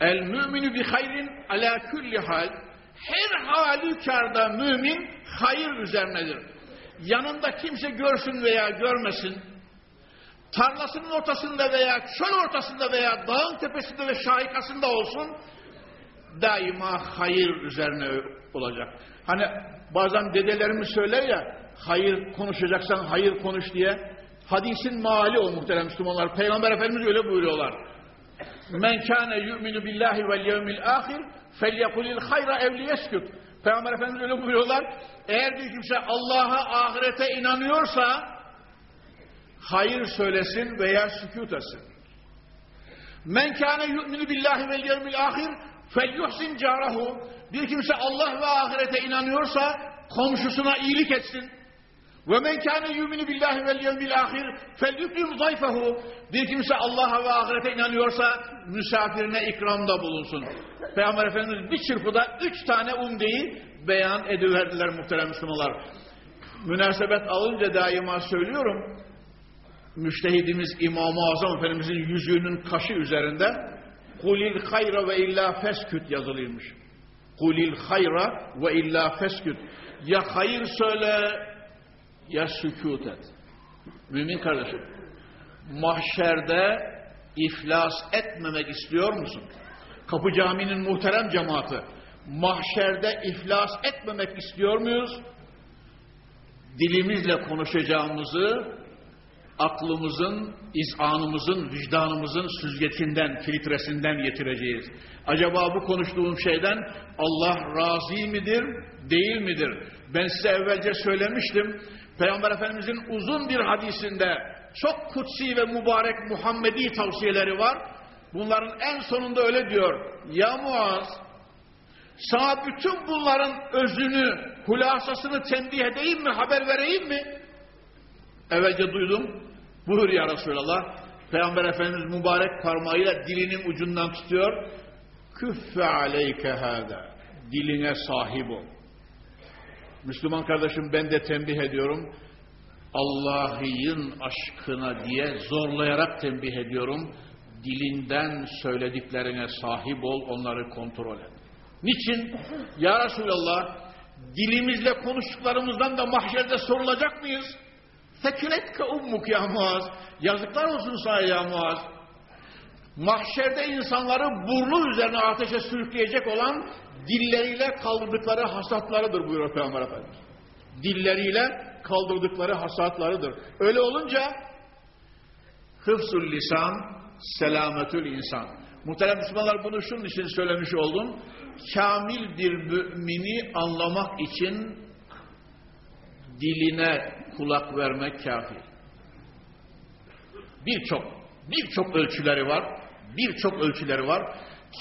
El müminu bi hayrin ala kulli hal. Her halükarda mümin hayır üzerinedir. Yanında kimse görsün veya görmesin, tarlasının ortasında veya çöl ortasında veya dağın tepesinde ve şahikasında olsun, daima hayır üzerine olacak. Hani bazen dedelerimiz söyler ya, hayır konuşacaksan hayır konuş diye. Hadisin maali o muhterem Müslümanlar. Peygamber Efendimiz öyle buyuruyorlar. Men kâne yu'minu billahi vel yevmil ahir felyekulil hayra ev liyeskut. Peygamber Efendimiz öyle buyuruyorlar. Eğer bir kimse Allah'a ahirete inanıyorsa hayır söylesin veya sükut etsin. Men kâne yu'minu billahi vel yevmil ahir felyuhsin carahu. Bir kimse Allah ve ahirete inanıyorsa komşusuna iyilik etsin. Kâne yuminu billahi vel yevmil ahir felyukrim zayfehu. Bir kimse Allah'a ve ahirete inanıyorsa misafirine ikramda bulunsun. Peygamber Efendimiz bir çırpıda üç tane umdeyi beyan ediverdiler muhterem Müslümanlar. Münasebet alınca daima söylüyorum. Müştehidimiz İmam-ı Azam Efendimizin yüzüğünün kaşı üzerinde Kulil hayra ve illa fesküt yazılıymış. Kulil hayra ve illa fesküt. Ya hayır söyle ya sükut et. Mümin kardeşim, mahşerde iflas etmemek istiyor musun? Kapı Camii'nin muhterem cemaati, mahşerde iflas etmemek istiyor muyuz? Dilimizle konuşacağımızı, aklımızın, izanımızın, vicdanımızın süzgecinden, filtresinden getireceğiz. Acaba bu konuştuğum şeyden Allah razı midir, değil midir? Ben size evvelce söylemiştim. Peygamber Efendimizin uzun bir hadisinde çok kutsi ve mübarek Muhammedi tavsiyeleri var. Bunların en sonunda öyle diyor. Ya Muaz, sana bütün bunların özünü, hulasasını tembih edeyim mi, haber vereyim mi? Evvelce duydum. Buyur ya Resulallah. Peygamber Efendimiz mübarek parmağıyla dilinin ucundan tutuyor. Küffe aleyke hâdâ. Diline sahip ol. Müslüman kardeşim ben de tembih ediyorum. Allah'ın aşkına diye zorlayarak tembih ediyorum. Dilinden söylediklerine sahip ol, onları kontrol et. Niçin? Ya Resulallah, dilimizle konuştuklarımızdan da mahşerde sorulacak mıyız? Fekiletke ummuk ya Muaz. Yazıklar olsun sana ya Muaz. Mahşerde insanları burnu üzerine ateşe sürükleyecek olan dilleriyle kaldırdıkları hasatlarıdır buyuruyor Peygamber Efendimiz. Dilleriyle kaldırdıkları hasatlarıdır. Öyle olunca hıfzul lisan, selametül insan. Muhterem Müslümanlar bunu şunun için söylemiş oldum. Kamil bir mümini anlamak için diline kulak vermek kafi. Birçok, birçok ölçüleri var. Birçok ölçüleri var.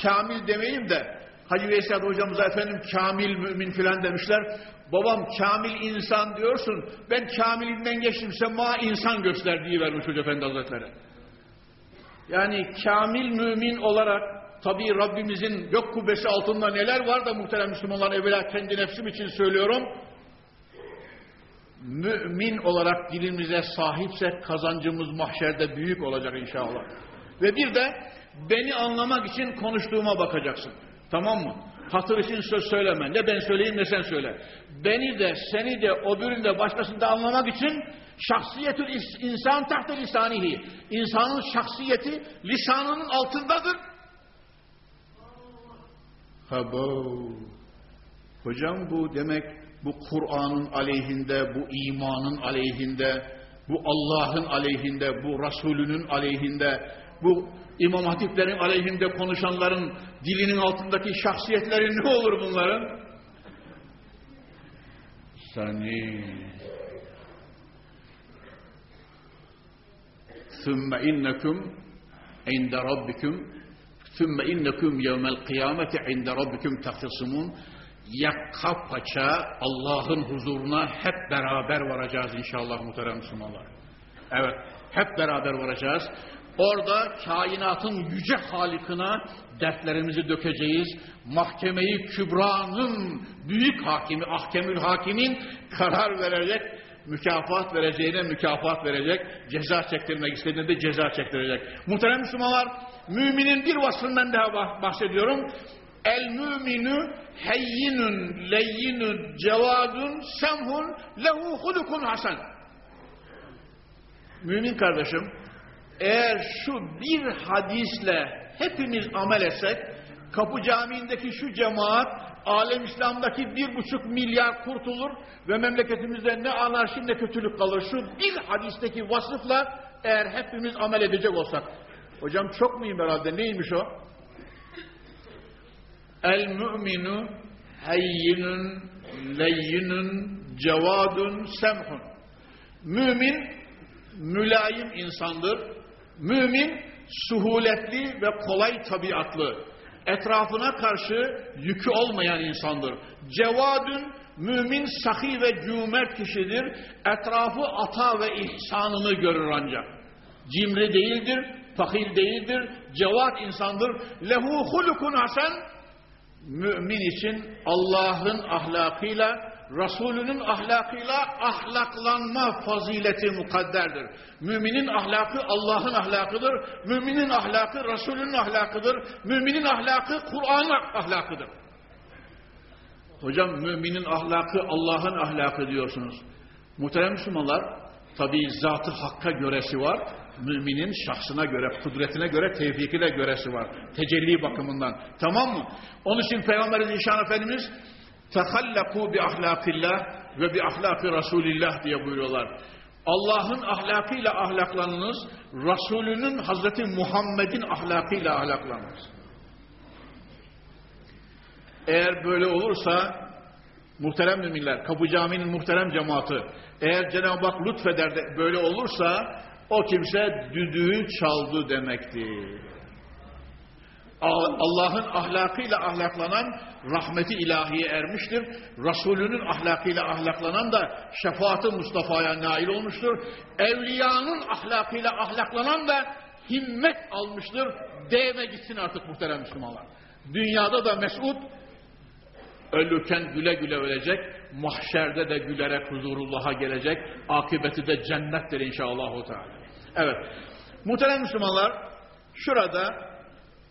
Kamil demeyeyim de Hacı Veysel hocamıza efendim kamil mümin filan demişler. Babam kamil insan diyorsun. Ben kamilinden geçtim. Sen ma insan gösterdiği vermiş Hoca Efendi Hazretleri. Yani kamil mümin olarak tabi Rabbimizin gök kubbesi altında neler var da muhterem Müslümanlar evvela kendi nefsim için söylüyorum. Mümin olarak dilimize sahipsek kazancımız mahşerde büyük olacak inşallah. Ve bir de beni anlamak için konuştuğuma bakacaksın. Tamam mı? Hatır için söz söyleme. Ne ben söyleyeyim ne sen söyle. Beni de seni de öbürünü de başkasını da anlamak için şahsiyetül insan tahta lisanihi. İnsanın şahsiyeti lisanının altındadır. Habo. Hocam bu demek bu Kur'an'ın aleyhinde, bu imanın aleyhinde, bu Allah'ın aleyhinde, bu Resulünün aleyhinde, bu İmam Hatiplerin aleyhinde konuşanların dilinin altındaki şahsiyetleri ne olur bunların? Sani. ثُمَّ اِنَّكُمْ عِنْدَ رَبِّكُمْ ثُمَّ اِنَّكُمْ يَوْمَ الْقِيَامَةِ عِنْدَ رَبِّكُمْ تَخْتَصِمُونَ Yaka paça Allah'ın huzuruna hep beraber varacağız inşallah muhterem Müslümanlar. Evet, hep beraber varacağız. Orada kainatın yüce halikına dertlerimizi dökeceğiz. Mahkemeyi Kübra'nın büyük hakimi, Ahkemül Hakim'in karar verecek, mükafat vereceğine mükafat verecek, ceza çektirmek istediğinde de ceza çektirecek. Muhterem Müslümanlar, müminin bir vasfından daha bahsediyorum. El müminü heyyinun leyyinun cevadun semhun lehu hulukun hasan. Mümin kardeşim, eğer şu bir hadisle hepimiz amel etsek, Kapı Camii'ndeki şu cemaat, alem İslam'daki bir buçuk milyar kurtulur ve memleketimizde ne anarşi ne kötülük kalır. Şu bir hadisteki vasıfla eğer hepimiz amel edecek olsak, Hocam çok muyum herhalde? Neymiş o? El müminu hayyinun leyyinun cevadun semhun. Mümin mülayim insandır. Mümin suhuletli ve kolay tabiatlı. Etrafına karşı yükü olmayan insandır. Cevadun mümin sahi ve cömert kişidir. Etrafı ata ve ihsanını görür ancak. Cimri değildir, fakir değildir, cevat insandır. Lehu hulukun hasen mümin için Allah'ın ahlakıyla Resulünün ahlakıyla ahlaklanma fazileti mukadderdir. Müminin ahlakı Allah'ın ahlakıdır. Müminin ahlakı Resulünün ahlakıdır. Müminin ahlakı Kur'an'ın ahlakıdır. Hocam müminin ahlakı Allah'ın ahlakı diyorsunuz. Muhterem Müslümanlar, tabi zatı hakka göresi var. Müminin şahsına göre, kudretine göre, tevfikine göresi var. Tecelli bakımından. Tamam mı? Onun için Peygamber Zişan Efendimiz tehallaku bi ahlakillah ve bi ahlaki Resulillah diye buyuruyorlar. Allah'ın ahlakıyla ahlaklanınız, Resulünün Hazreti Muhammed'in ahlakıyla ahlaklanınız. Eğer böyle olursa muhterem müminler, Kapı Camii'nin muhterem cemaati, eğer Cenab-ı Hak lütfeder de böyle olursa o kimse düdüğü çaldı demektir. Allah'ın ahlakıyla ahlaklanan rahmeti ilahiye ermiştir. Resulünün ahlakıyla ahlaklanan da şefaati Mustafa'ya nail olmuştur. Evliyanın ahlakıyla ahlaklanan da himmet almıştır. Değme gitsin artık muhterem Müslümanlar. Dünyada da mesut, ölürken güle güle ölecek, mahşerde de gülerek huzurullah'a gelecek, akıbeti de cennettir inşallah. Evet, muhterem Müslümanlar, şurada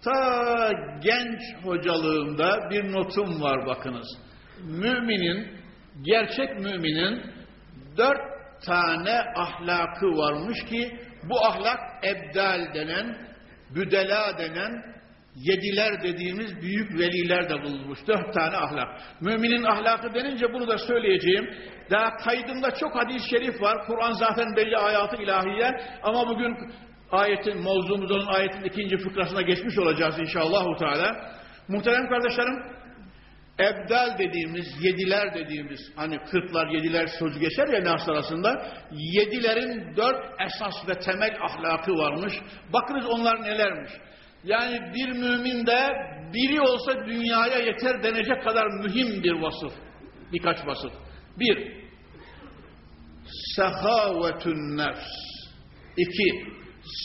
Ta genç hocalığımda bir notum var bakınız. Müminin, gerçek müminin dört tane ahlakı varmış ki bu ahlak ebdal denen, büdela denen, yediler dediğimiz büyük veliler de bulunmuş. Dört tane ahlak. Müminin ahlakı denince bunu da söyleyeceğim. Daha kaydımda çok hadis-i şerif var. Kur'an zaten belli ayatı ilahiye. Ama bugün ayetin, mevzumuzun ayetin ikinci fıkrasına geçmiş olacağız inşallah. Teala. Muhterem kardeşlerim, ebdal dediğimiz, yediler dediğimiz, hani kırklar, yediler sözü geçer ya nas arasında, yedilerin dört esas ve temel ahlakı varmış. Bakınız onlar nelermiş. Yani bir mümin de biri olsa dünyaya yeter denecek kadar mühim bir vasıf. Birkaç vasıf. Bir, sehavetün nefs. İki,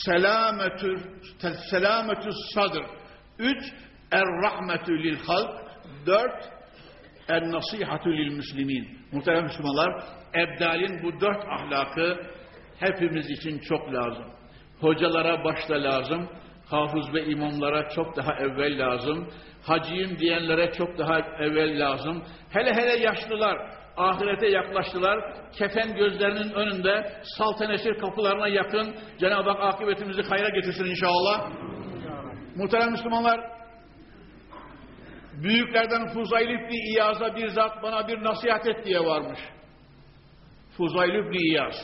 selametü selametü sadr. Üç, er rahmetü lil halk. Dört, en nasihatü lil müslimin. Muhterem Müslümanlar, Ebdal'in bu dört ahlakı hepimiz için çok lazım. Hocalara başta lazım, hafız ve imamlara çok daha evvel lazım, haciyim diyenlere çok daha evvel lazım. Hele hele yaşlılar, ahirete yaklaştılar. Kefen gözlerinin önünde salteneşir kapılarına yakın Cenab-ı Hak akıbetimizi hayra getirsin inşallah. Muhterem Müslümanlar büyüklerden Fuzayl İbni İyaz'a bir zat bana bir nasihat et diye varmış. Fuzayl İbni İyaz.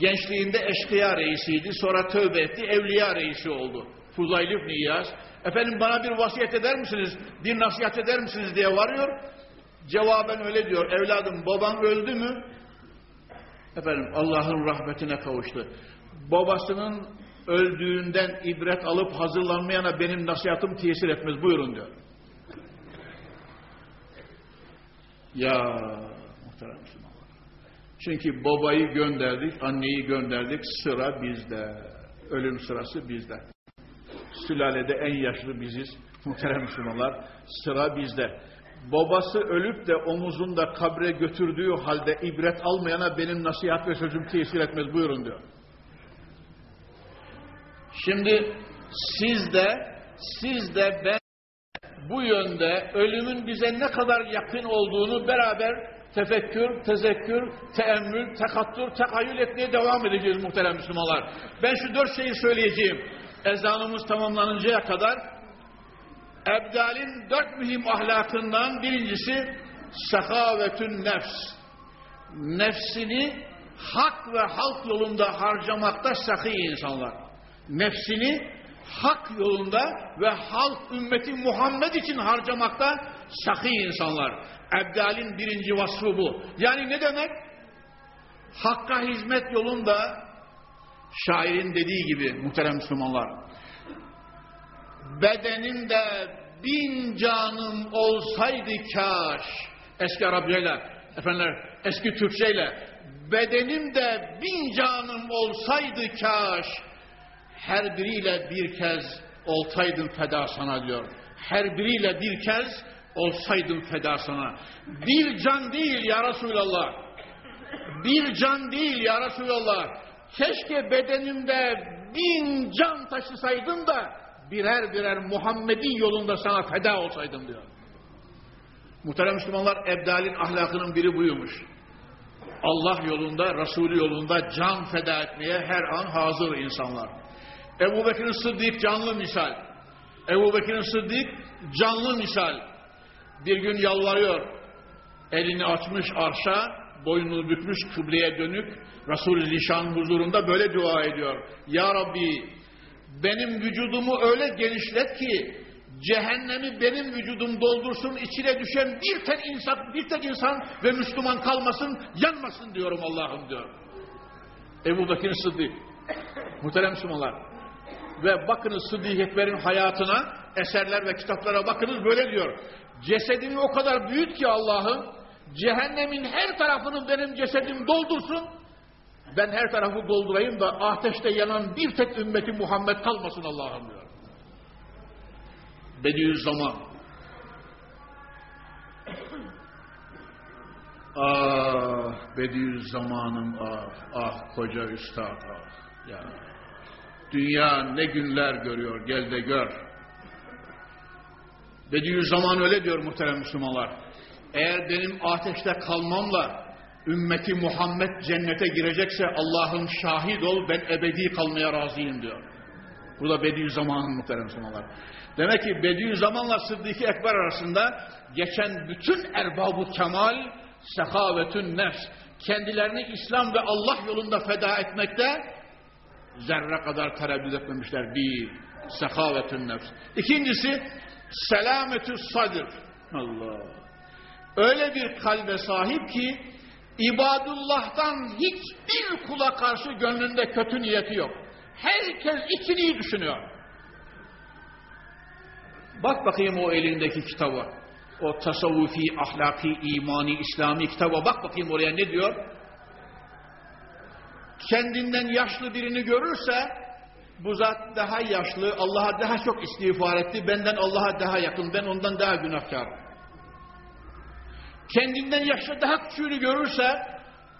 Gençliğinde eşkıya reisiydi. Sonra tövbe etti. Evliya reisi oldu. Fuzayl İbni İyaz. Efendim bana bir vasiyet eder misiniz? Bir nasihat eder misiniz diye varıyor. Cevaben öyle diyor. Evladım baban öldü mü? Efendim Allah'ın rahmetine kavuştu. Babasının öldüğünden ibret alıp hazırlanmayana benim nasihatım tesir etmez. Buyurun diyor. Ya muhterem Müslümanlar. Çünkü babayı gönderdik, anneyi gönderdik. Sıra bizde. Ölüm sırası bizde. Sülalede en yaşlı biziz. Muhterem Müslümanlar. Sıra bizde babası ölüp de omuzunda kabre götürdüğü halde ibret almayana benim nasihat ve sözüm tesir etmez buyurun diyor. Şimdi siz de siz de ben bu yönde ölümün bize ne kadar yakın olduğunu beraber tefekkür, tezekkür, teemmül, tekattür, tekayyül etmeye devam edeceğiz muhterem Müslümanlar. Ben şu dört şeyi söyleyeceğim. Ezanımız tamamlanıncaya kadar Ebdal'in dört mühim ahlakından birincisi sehavetün nefs. Nefsini hak ve halk yolunda harcamakta sahi insanlar. nefsini hak yolunda ve halk ümmeti Muhammed için harcamakta sakı insanlar. Ebdal'in birinci vasfı bu. Yani ne demek? Hakka hizmet yolunda şairin dediği gibi muhterem Müslümanlar bedenimde bin canım olsaydı kaş eski Arapçayla efendiler eski Türkçeyle bedenimde bin canım olsaydı kaş her biriyle bir kez olsaydım feda sana diyor. Her biriyle bir kez olsaydım feda sana. Bir can değil ya Resulallah. Bir can değil ya Resulallah. Keşke bedenimde bin can taşısaydım da birer birer Muhammed'in yolunda sana feda olsaydım diyor. Muhterem Müslümanlar Ebdal'in ahlakının biri buymuş. Allah yolunda, Resulü yolunda can feda etmeye her an hazır insanlar. Ebu Bekir'in Sıddık canlı misal. Ebu Bekir'in Sıddık canlı misal. Bir gün yalvarıyor. Elini açmış arşa, boynunu bükmüş kıbleye dönük. Resul-i Zişan huzurunda böyle dua ediyor. Ya Rabbi benim vücudumu öyle genişlet ki cehennemi benim vücudum doldursun, içine düşen bir tek insan, bir tek insan ve Müslüman kalmasın, yanmasın diyorum Allah'ım diyor. Ebu Bekir Sıddık. Muhterem Müslümanlar. Ve bakınız Sıddık Ekber'in hayatına, eserler ve kitaplara bakınız böyle diyor. Cesedimi o kadar büyüt ki Allah'ım, cehennemin her tarafını benim cesedim doldursun, ben her tarafı doldurayım da ateşte yanan bir tek ümmeti Muhammed kalmasın Allah'ım diyor. Bediüzzaman. Ah Bediüzzaman'ım ah, ah koca üstad ah. Ya. Dünya ne günler görüyor gel de gör. Bediüzzaman öyle diyor muhterem Müslümanlar. Eğer benim ateşte kalmamla ümmeti Muhammed cennete girecekse Allah'ım şahit ol ben ebedi kalmaya razıyım diyor. Bu da Bediüzzaman'ın muhterem Müslümanlar. Demek ki Bediüzzaman'la Sıddık-ı Ekber arasında geçen bütün erbab-ı kemal, sehavetün nefs, kendilerini İslam ve Allah yolunda feda etmekte zerre kadar tereddüt etmemişler. Bir, sehavetün nefs. İkincisi, selametü sadır. Allah. Öyle bir kalbe sahip ki, ibadullah'tan hiçbir kula karşı gönlünde kötü niyeti yok. Herkes ikiliyi düşünüyor. Bak bakayım o elindeki kitaba. O tasavvufi, ahlaki, imani, İslami kitaba bak bakayım oraya ne diyor? Kendinden yaşlı birini görürse bu zat daha yaşlı, Allah'a daha çok istiğfar etti, benden Allah'a daha yakın, ben ondan daha günahkar. Kendinden yaşlı daha küçüğünü görürse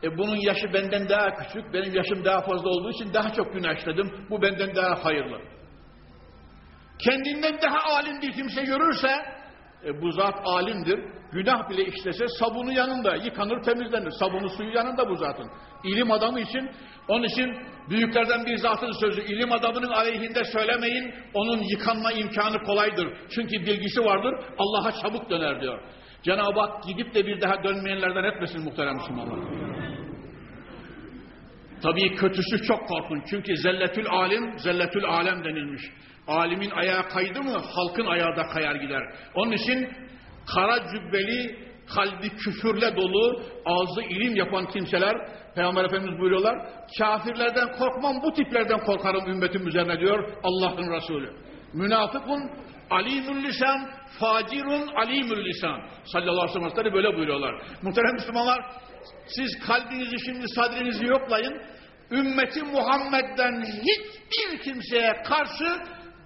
e bunun yaşı benden daha küçük, benim yaşım daha fazla olduğu için daha çok günah işledim, bu benden daha hayırlı kendinden daha alim bir kimse görürse e, bu zat alimdir. Günah bile işlese sabunu yanında yıkanır temizlenir. Sabunu suyu yanında bu zatın. İlim adamı için onun için büyüklerden bir zatın sözü ilim adamının aleyhinde söylemeyin. Onun yıkanma imkanı kolaydır. Çünkü bilgisi vardır. Allah'a çabuk döner diyor. Cenab-ı Hak gidip de bir daha dönmeyenlerden etmesin muhterem Müslümanlar. Tabii kötüsü çok korkunç. Çünkü zelletül alim, zelletül alem denilmiş. Alimin ayağı kaydı mı halkın ayağı da kayar gider. Onun için kara cübbeli, kalbi küfürle dolu, ağzı ilim yapan kimseler, Peygamber Efendimiz buyuruyorlar, kafirlerden korkmam, bu tiplerden korkarım ümmetim üzerine diyor Allah'ın Resulü. Münafıkun alimül lisan, facirun alimül lisan. Sallallahu aleyhi ve sellem böyle buyuruyorlar. Muhterem Müslümanlar, siz kalbinizi şimdi sadrinizi yoklayın. Ümmeti Muhammed'den hiçbir kimseye karşı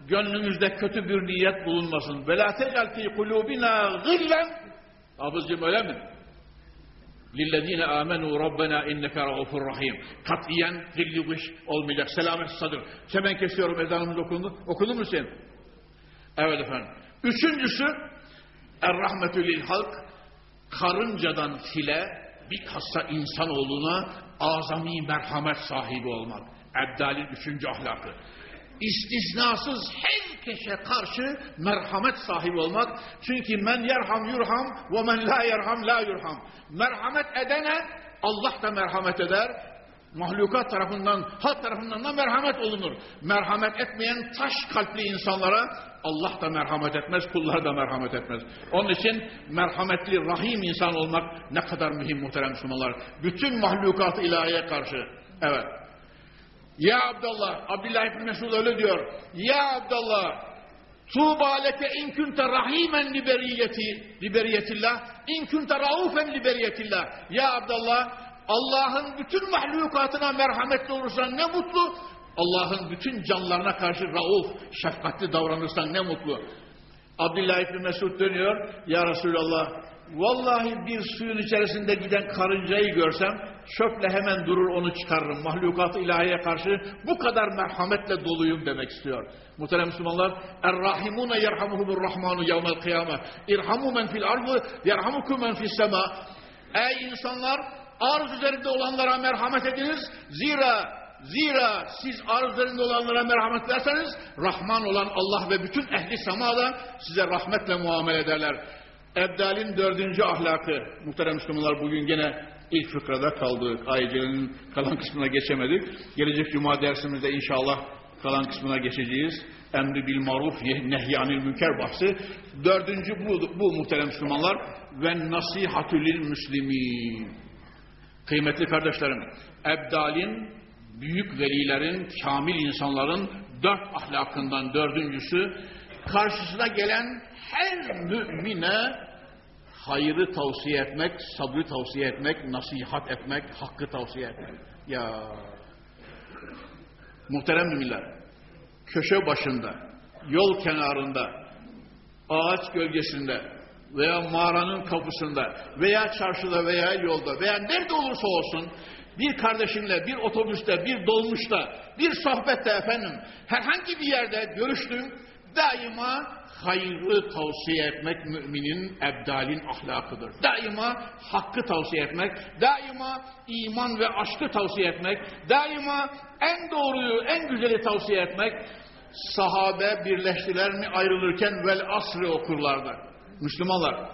gönlünüzde kötü bir niyet bulunmasın. Ve la tecel fi kulubina gillen Hafızcığım öyle mi? Lillezine amenu Rabbena inneke raufur rahim. Katiyen dilli olmayacak. Selamet sadır. Hemen kesiyorum ezanımız okundu. Okundu mu sen? Evet efendim. Üçüncüsü Er-rahmetü lil halk karıncadan file bilhassa insanoğluna azami merhamet sahibi olmak. Ebdal'in üçüncü ahlakı istisnasız herkese karşı merhamet sahibi olmak. Çünkü men yerham yurham ve men la yerham la yurham. Merhamet edene Allah da merhamet eder mahlukat tarafından, halk tarafından da merhamet olunur. Merhamet etmeyen taş kalpli insanlara Allah da merhamet etmez, kullar da merhamet etmez. Onun için merhametli, rahim insan olmak ne kadar mühim muhterem Müslümanlar. Bütün mahlukat ilahiye karşı. Evet. Ya Abdullah, Abdullah İbni Mesud öyle diyor. Ya Abdullah, Tuğba leke in kunte rahimen liberiyeti, liberiyetillah, in kunte raufen liberiyetillah. Ya Abdullah, Allah'ın bütün mahlukatına merhametli olursan ne mutlu. Allah'ın bütün canlarına karşı rauf, şefkatli davranırsan ne mutlu. Abdullah İbni Mesud dönüyor. Ya Resulallah, vallahi bir suyun içerisinde giden karıncayı görsem çöple hemen durur onu çıkarırım. Mahlukat ilahiye karşı bu kadar merhametle doluyum demek istiyor. Muhterem Müslümanlar, Er-Rahimune yerhamuhumur Rahmanu yevmel kıyame. İrhamu men fil ardı, yerhamukum men fis sema. Ey insanlar, arz üzerinde olanlara merhamet ediniz. Zira Zira siz arz üzerinde olanlara merhamet ederseniz Rahman olan Allah ve bütün ehli semada size rahmetle muamele ederler. Ebdal'in dördüncü ahlakı. Muhterem Müslümanlar bugün gene ilk fıkrada kaldık. Ayece'nin kalan kısmına geçemedik. Gelecek cuma dersimizde inşallah kalan kısmına geçeceğiz. Emri bil maruf nehyanil münker bahsi. Dördüncü bu, bu muhterem Müslümanlar. Ve nasihatülil müslimin. Kıymetli kardeşlerim, Ebdal'in büyük velilerin, kamil insanların dört ahlakından dördüncüsü karşısına gelen her mümine hayrı tavsiye etmek, sabrı tavsiye etmek, nasihat etmek, hakkı tavsiye etmek. Ya muhterem müminler, köşe başında, yol kenarında, ağaç gölgesinde veya mağaranın kapısında veya çarşıda veya yolda veya nerede olursa olsun bir kardeşimle, bir otobüste, bir dolmuşta, bir sohbette efendim, herhangi bir yerde görüştüm, daima hayrı tavsiye etmek müminin, ebdalin ahlakıdır. Daima hakkı tavsiye etmek, daima iman ve aşkı tavsiye etmek, daima en doğruyu, en güzeli tavsiye etmek. Sahabe birleştiler mi ayrılırken vel asrı okurlardı. Müslümanlar,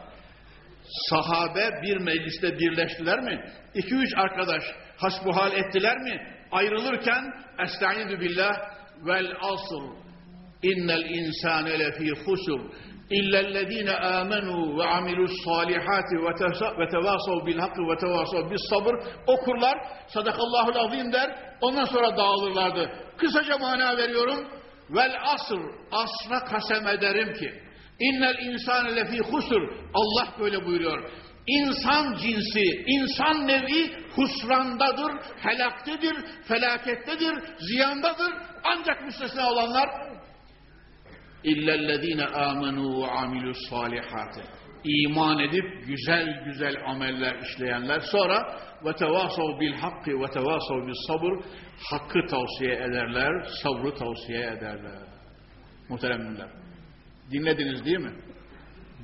sahabe bir mecliste birleştiler mi? İki üç arkadaş hasbuhal ettiler mi? Ayrılırken Estaizu billah vel asr innel insane lefî husur illellezine amenu ve amilus salihati ve tevasav bil hakkı ve tevasav bis sabır okurlar sadakallahul azim der ondan sonra dağılırlardı. Kısaca mana veriyorum vel asr asra kasem ederim ki innel insane lefî husur Allah böyle buyuruyor. İnsan cinsi, insan nevi husrandadır, helaktedir, felakettedir, ziyandadır. Ancak müstesna olanlar illellezine amenu ve amilus salihati. İman edip güzel güzel ameller işleyenler sonra ve tevasav bil hakkı ve tevasav bil sabır hakkı tavsiye ederler, sabrı tavsiye ederler. Muhteremler. Dinlediniz değil mi?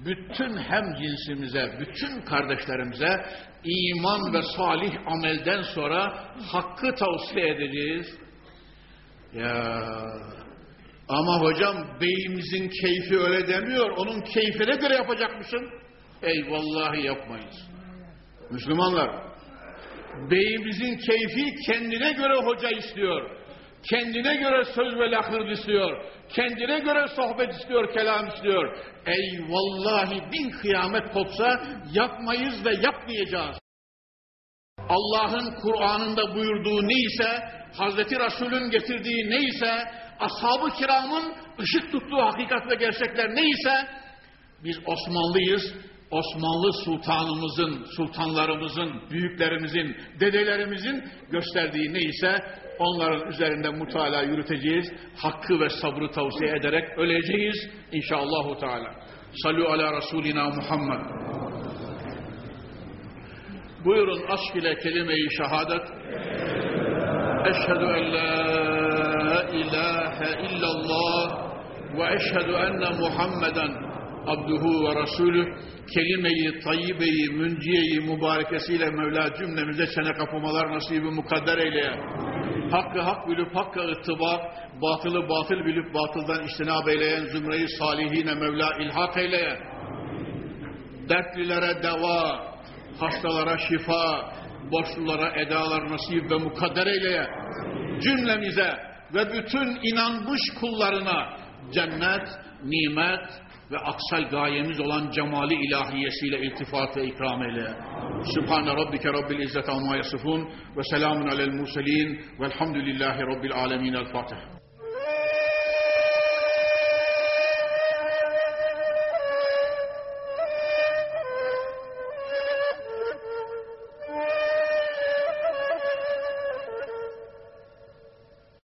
bütün hem cinsimize, bütün kardeşlerimize iman ve salih amelden sonra hakkı tavsiye edeceğiz. Ya ama hocam beyimizin keyfi öyle demiyor. Onun keyfine göre yapacakmışsın. Ey vallahi yapmayız. Müslümanlar beyimizin keyfi kendine göre hoca istiyor. Kendine göre söz ve lakır istiyor. Kendine göre sohbet istiyor, kelam istiyor. Ey vallahi bin kıyamet kopsa yapmayız ve yapmayacağız. Allah'ın Kur'an'ında buyurduğu neyse, Hazreti Resul'ün getirdiği neyse, ashab-ı kiramın ışık tuttuğu hakikat ve gerçekler neyse, biz Osmanlıyız, Osmanlı sultanımızın, sultanlarımızın, büyüklerimizin, dedelerimizin gösterdiği neyse onların üzerinde mutala yürüteceğiz. Hakkı ve sabrı tavsiye ederek öleceğiz inşallahü teala. Salü ala Resulina Muhammed. Buyurun aşk ile kelime-i şehadet. Eşhedü en la ilahe illallah ve eşhedü enne Muhammeden abduhu ve resulü kelime-i tayyibeyi, münciyeyi, mübarekesiyle Mevla cümlemize çene kapamalar nasibi mukadder eyleye. Hakkı hak bilip hakka ıttıba, batılı batıl bilip batıldan iştinab eyleyen zümreyi salihine Mevla ilhak eyleye. Dertlilere deva, hastalara şifa, borçlulara edalar nasip ve mukadder eyleye. Cümlemize ve bütün inanmış kullarına cennet, nimet ve aksal gayemiz olan cemali ilahiyesiyle iltifat ve ikram eyle. Sübhane Rabbike Rabbil İzzet Amma Yasifun ve selamun alel murselin velhamdülillahi Rabbil Alemin. El Fatiha.